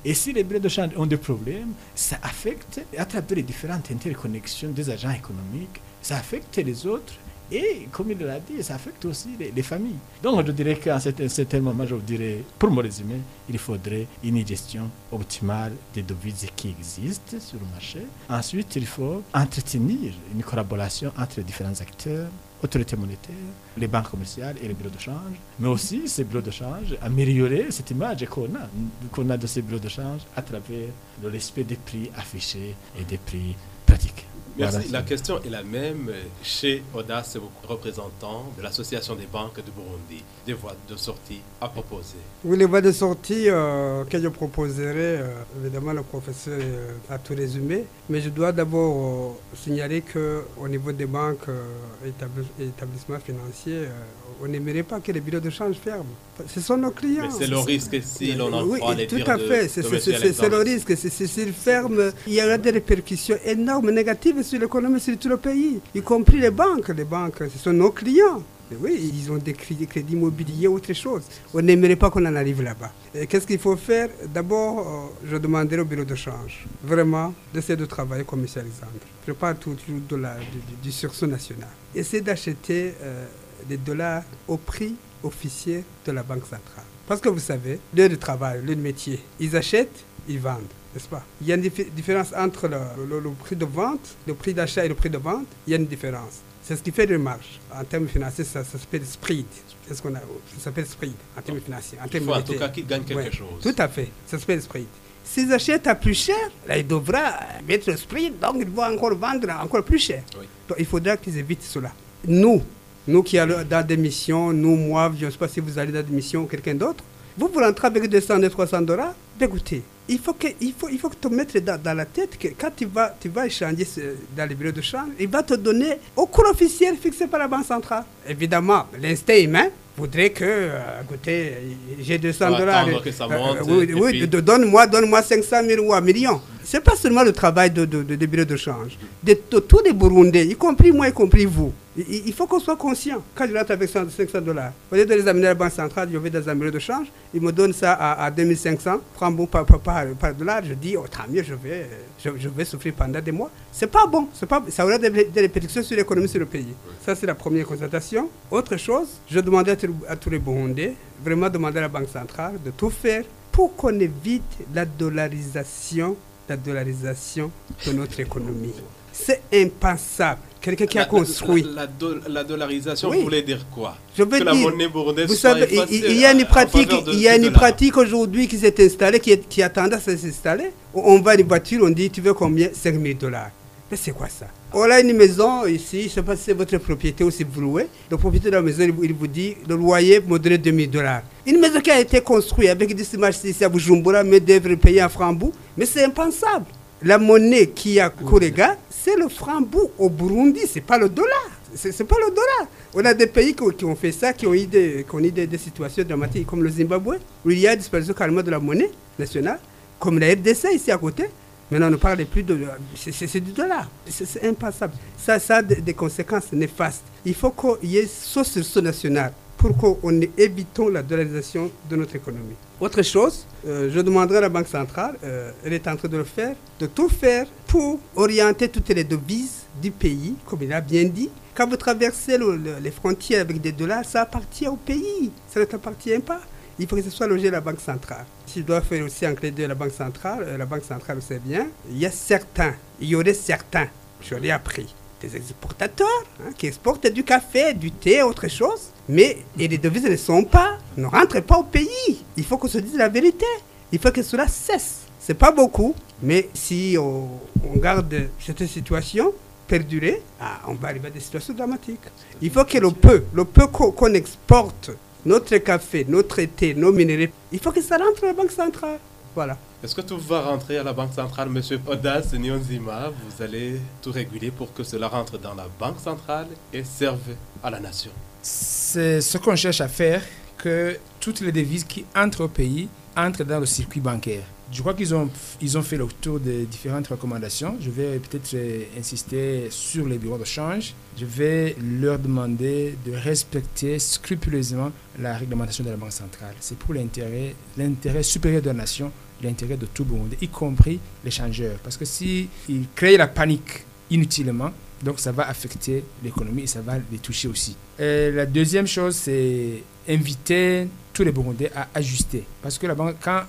S5: Et si les bureaux de change ont des problèmes, ça affecte, à travers les différentes interconnexions des agents économiques, ça affecte les autres. Et comme il l'a dit, ça affecte aussi les, les familles. Donc je dirais qu'à un certain, certain moment, je vous dirais, pour me résumer, il faudrait une gestion optimale des devises qui existent sur le marché. Ensuite, il faut entretenir une collaboration entre les différents acteurs, autorités monétaires, les banques commerciales et les bureaux de change, mais aussi ces bureaux de change, améliorer cette image qu'on a, qu'on a de ces bureaux de change à travers le respect des prix affichés et des prix pratiques.
S2: Merci.
S5: Voilà.
S2: La question est la même chez Audace, vos représentants de l'Association des banques de Burundi. Des voies de sortie à proposer.
S4: Oui, les voies de sortie euh, que je proposerai, euh, évidemment, le professeur euh, a tout résumé, mais je dois d'abord euh, signaler qu'au niveau des banques euh, établis- et établissements financiers, euh, on n'aimerait pas que les bureaux de change ferment. Ce sont nos clients.
S2: Mais c'est le risque si l'on en
S4: oui,
S2: croit les
S4: tout à fait. C'est le risque. S'ils ferment, il y aura des répercussions énormes, négatives sur l'économie, sur tout le pays, y compris les banques. Les banques, ce sont nos clients. Et oui, ils ont des crédits, immobiliers, autre chose. On n'aimerait pas qu'on en arrive là-bas. Qu'est-ce qu'il faut faire? D'abord, euh, je demanderai au bureau de change, vraiment, d'essayer de travailler comme M. Alexandre. Je parle toujours du, sursaut national. Essayer d'acheter euh, des dollars au prix officiel de la Banque centrale. Parce que vous savez, lieu de travail, lieu de métier, ils achètent ils vendent, n'est-ce pas? Il y a une diffé- différence entre le, le- le prix de vente, le prix d'achat et le prix de vente. Il y a une différence. C'est ce qui fait de marge. En termes financiers, ça, ça s'appelle spread. C'est ce qu'on a. Ça s'appelle spread en termes financiers. En
S2: Il
S4: termes
S2: faut en tout cas qu'il gagne quelque
S4: Ouais,
S2: chose.
S4: Tout à fait. Ça s'appelle spread. S'ils achètent à plus cher, là, il devra mettre le spread, donc ils vont encore vendre encore plus cher.
S2: Oui.
S4: Donc, il faudra qu'ils évitent cela. Nous, nous qui allons dans des missions, nous, moi, je ne sais pas si vous allez dans des missions ou quelqu'un d'autre, vous vous rentrez avec 200 ou 300 dollars, écoutez, il faut que, il faut, il faut que tu mettes dans, dans la tête que quand tu vas, tu vas échanger ce- dans les bureaux de change, il va te donner au cours officiel fixé par la Banque centrale. Évidemment, l'instinct humain voudrait que, euh, écoutez, j'ai 200
S2: Faut
S4: dollars.
S2: que ça
S4: euh,
S2: monte,
S4: oui,
S2: et
S4: oui,
S2: puis-
S4: donne-moi, donne-moi 500 000 ou un million. C'est pas seulement le travail de, de, de- des bureaux de change, de, de tous les Burundais, y compris moi, y compris vous. Il, faut qu'on soit conscient. Quand je rentre avec 100 500 dollars, au lieu de les amener à la banque centrale, je vais dans un bureau de change, ils me donnent ça à, à 2500 francs bon par, par, dollar. Je dis, oh, tant mieux, je vais, je, je vais souffrir pendant des mois. C'est pas bon. Pas, ça aura des, des répercussions sur l'économie sur le pays. Ça, c'est la première constatation. Autre chose, je demandais à, tous- à tous les Burundais, vraiment demander à la Banque centrale de tout faire pour qu'on évite la dollarisation, la dollarisation de notre économie. C'est impensable. Quelqu'un qui a construit.
S2: La, la do- la dollarisation
S4: Oui.
S2: voulait dire quoi?
S4: Je veux
S2: Que la
S4: dire,
S2: monnaie
S4: Vous savez, il- y a une pratique, il y a une pratique aujourd'hui qui s'est installée, qui, est- qui a tendance à s'installer. On va à une voiture, on dit, tu veux combien? 5 000 dollars. Mais c'est quoi ça On a une maison ici, je ne sais pas si c'est votre propriété ou si vous louez. Le propriétaire de la maison, il vous- dit, le loyer modéré 2 000 dollars. Une maison qui a été construite avec des images ici à Bujumbura, mais devrait payer en franc-bout. Mais c'est impensable. La monnaie qui a Kourega, c'est le franc-bout au Burundi, c'est pas le dollar. C'est pas le dollar. On a des pays qui, ont- qui ont fait ça, qui ont eu, des, qui ont eu des, des situations dramatiques, comme le Zimbabwe, où il y a disparition carrément de la monnaie nationale, comme la RDC ici à côté. Maintenant, on ne parle plus de. c'est- du dollar. C'est impensable. Ça, ça a des, conséquences néfastes. Il faut qu'il y ait sauce sur ce national pour qu'on évitons la dollarisation de notre économie. Autre chose, euh, je demanderai à la Banque centrale, euh, elle est en train de le faire, de tout faire pour orienter toutes les devises du pays, comme il a bien dit. Quand vous traversez le- le- les frontières avec des dollars, ça appartient au pays, ça ne t'appartient pas. Il faut que ce soit logé à la Banque centrale. Si je dois faire aussi clé de la Banque centrale, euh, la Banque centrale le sait bien, il y a certains, il y aurait certains, l'ai appris, des exportateurs hein, qui exportent du café, du thé, autre chose. Mais les devises ne sont pas, ne rentrent pas au pays. Il faut qu'on se dise la vérité. Il faut que cela cesse. C'est pas beaucoup, mais si on, garde cette situation perdurer, ah, on va arriver à des situations dramatiques. Il faut que le peu, le peu qu'on exporte, notre café, notre thé, nos minéraux, il faut que ça rentre à la Banque centrale. Voilà.
S2: Est-ce que tout va rentrer à la Banque centrale, Monsieur Odas Nyonzima Vous allez tout réguler pour que cela rentre dans la Banque centrale et serve à la nation.
S3: C'est ce qu'on cherche à faire, que toutes les devises qui entrent au pays entrent dans le circuit bancaire. Je crois qu'ils ont, ils ont fait le tour de différentes recommandations. Je vais peut-être euh, insister sur les bureaux de change. Je vais leur demander de respecter scrupuleusement la réglementation de la Banque centrale. C'est pour l'intérêt, l'intérêt supérieur de la nation, l'intérêt de tout Burundi, y compris les changeurs. Parce que s'ils créent la panique inutilement, donc ça va affecter l'économie et ça va les toucher aussi. Et la deuxième chose, c'est inviter tous les Burundais à ajuster. Parce que la banque, quand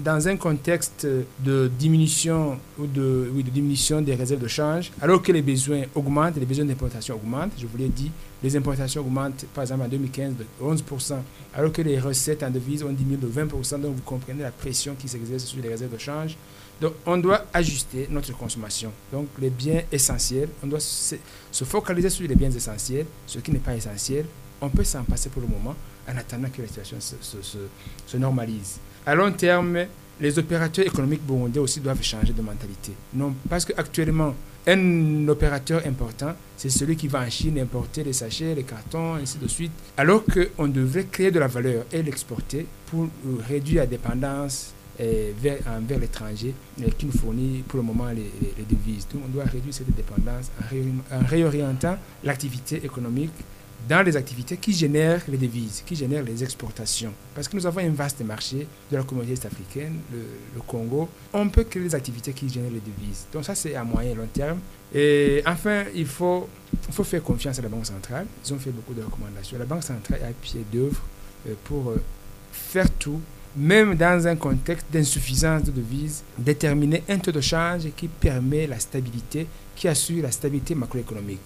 S3: dans un contexte de diminution ou de diminution des réserves de change, alors que les besoins augmentent, les besoins d'importation augmentent, je vous l'ai dit, les importations augmentent par exemple en 2015 de 11%, alors que les recettes en devises ont diminué de 20%, donc vous comprenez la pression qui s'exerce sur les réserves de change. Donc, on doit ajuster notre consommation. Donc, les biens essentiels, on doit se, se focaliser sur les biens essentiels. Ce qui n'est pas essentiel, on peut s'en passer pour le moment en attendant que la situation se, se- se- se normalise. À long terme, les opérateurs économiques burundais aussi doivent changer de mentalité. Non, parce qu'actuellement, un opérateur important, c'est celui qui va en Chine importer les sachets, les cartons, ainsi de suite, alors qu'on devrait créer de la valeur et l'exporter pour euh, réduire la dépendance vers, envers l'étranger euh, qui nous fournit pour le moment les, devises. Donc on doit réduire cette dépendance en, réori- en réorientant l'activité économique dans les activités qui génèrent les devises, qui génèrent les exportations. Parce que nous avons un vaste marché de la communauté est-africaine, le, le Congo. On peut créer des activités qui génèrent les devises. Donc ça, c'est à moyen et long terme. Et enfin, il faut, faire confiance à la Banque centrale. Ils ont fait beaucoup de recommandations. La Banque centrale est à pied d'œuvre euh, pour euh, faire tout même dans un contexte d'insuffisance de devises, déterminer un taux de change qui permet la stabilité, qui assure la stabilité macroéconomique.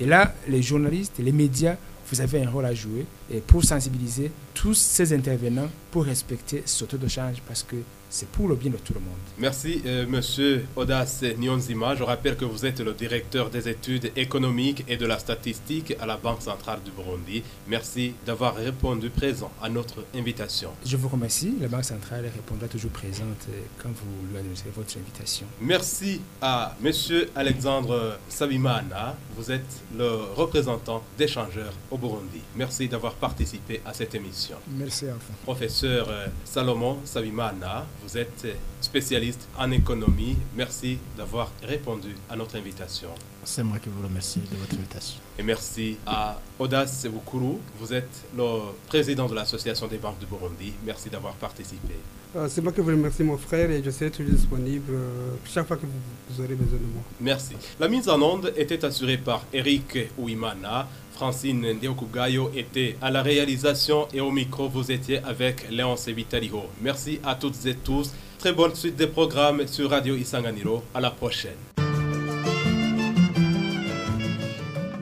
S3: Et là, les journalistes, les médias, vous avez un rôle à jouer pour sensibiliser tous ces intervenants pour respecter ce taux de change parce que c'est pour le bien de tout le monde.
S2: Merci, euh, monsieur Odas Nyonzima. Je rappelle que vous êtes le directeur des études économiques et de la statistique à la Banque centrale du Burundi. Merci d'avoir répondu présent à notre invitation.
S3: Je vous remercie. La Banque centrale répondra toujours présente euh, quand vous lui adressez votre invitation.
S2: Merci à monsieur Alexandre Sabimana. Vous êtes le représentant d'échangeurs au Burundi. Merci d'avoir participé à cette émission.
S6: Merci à vous.
S2: Professeur euh, Salomon Sabimana, vous êtes spécialiste en économie. Merci d'avoir répondu à notre invitation.
S5: C'est moi qui vous remercie de votre invitation.
S2: Et merci à Odas Sebukuru. Vous êtes le président de l'Association des banques du Burundi. Merci d'avoir participé.
S4: Euh, c'est moi qui vous remercie, mon frère, et je serai toujours disponible euh, chaque fois que vous, vous aurez besoin de moi.
S2: Merci. La mise en onde était assurée par Eric Ouimana. Francine Ndiokugayo était à la réalisation et au micro, vous étiez avec Léonce Vitaliho. Merci à toutes et tous. Très bonne suite des programmes sur Radio Isanganiro. À la prochaine.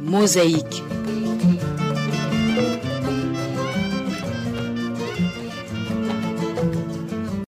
S1: Mosaïque.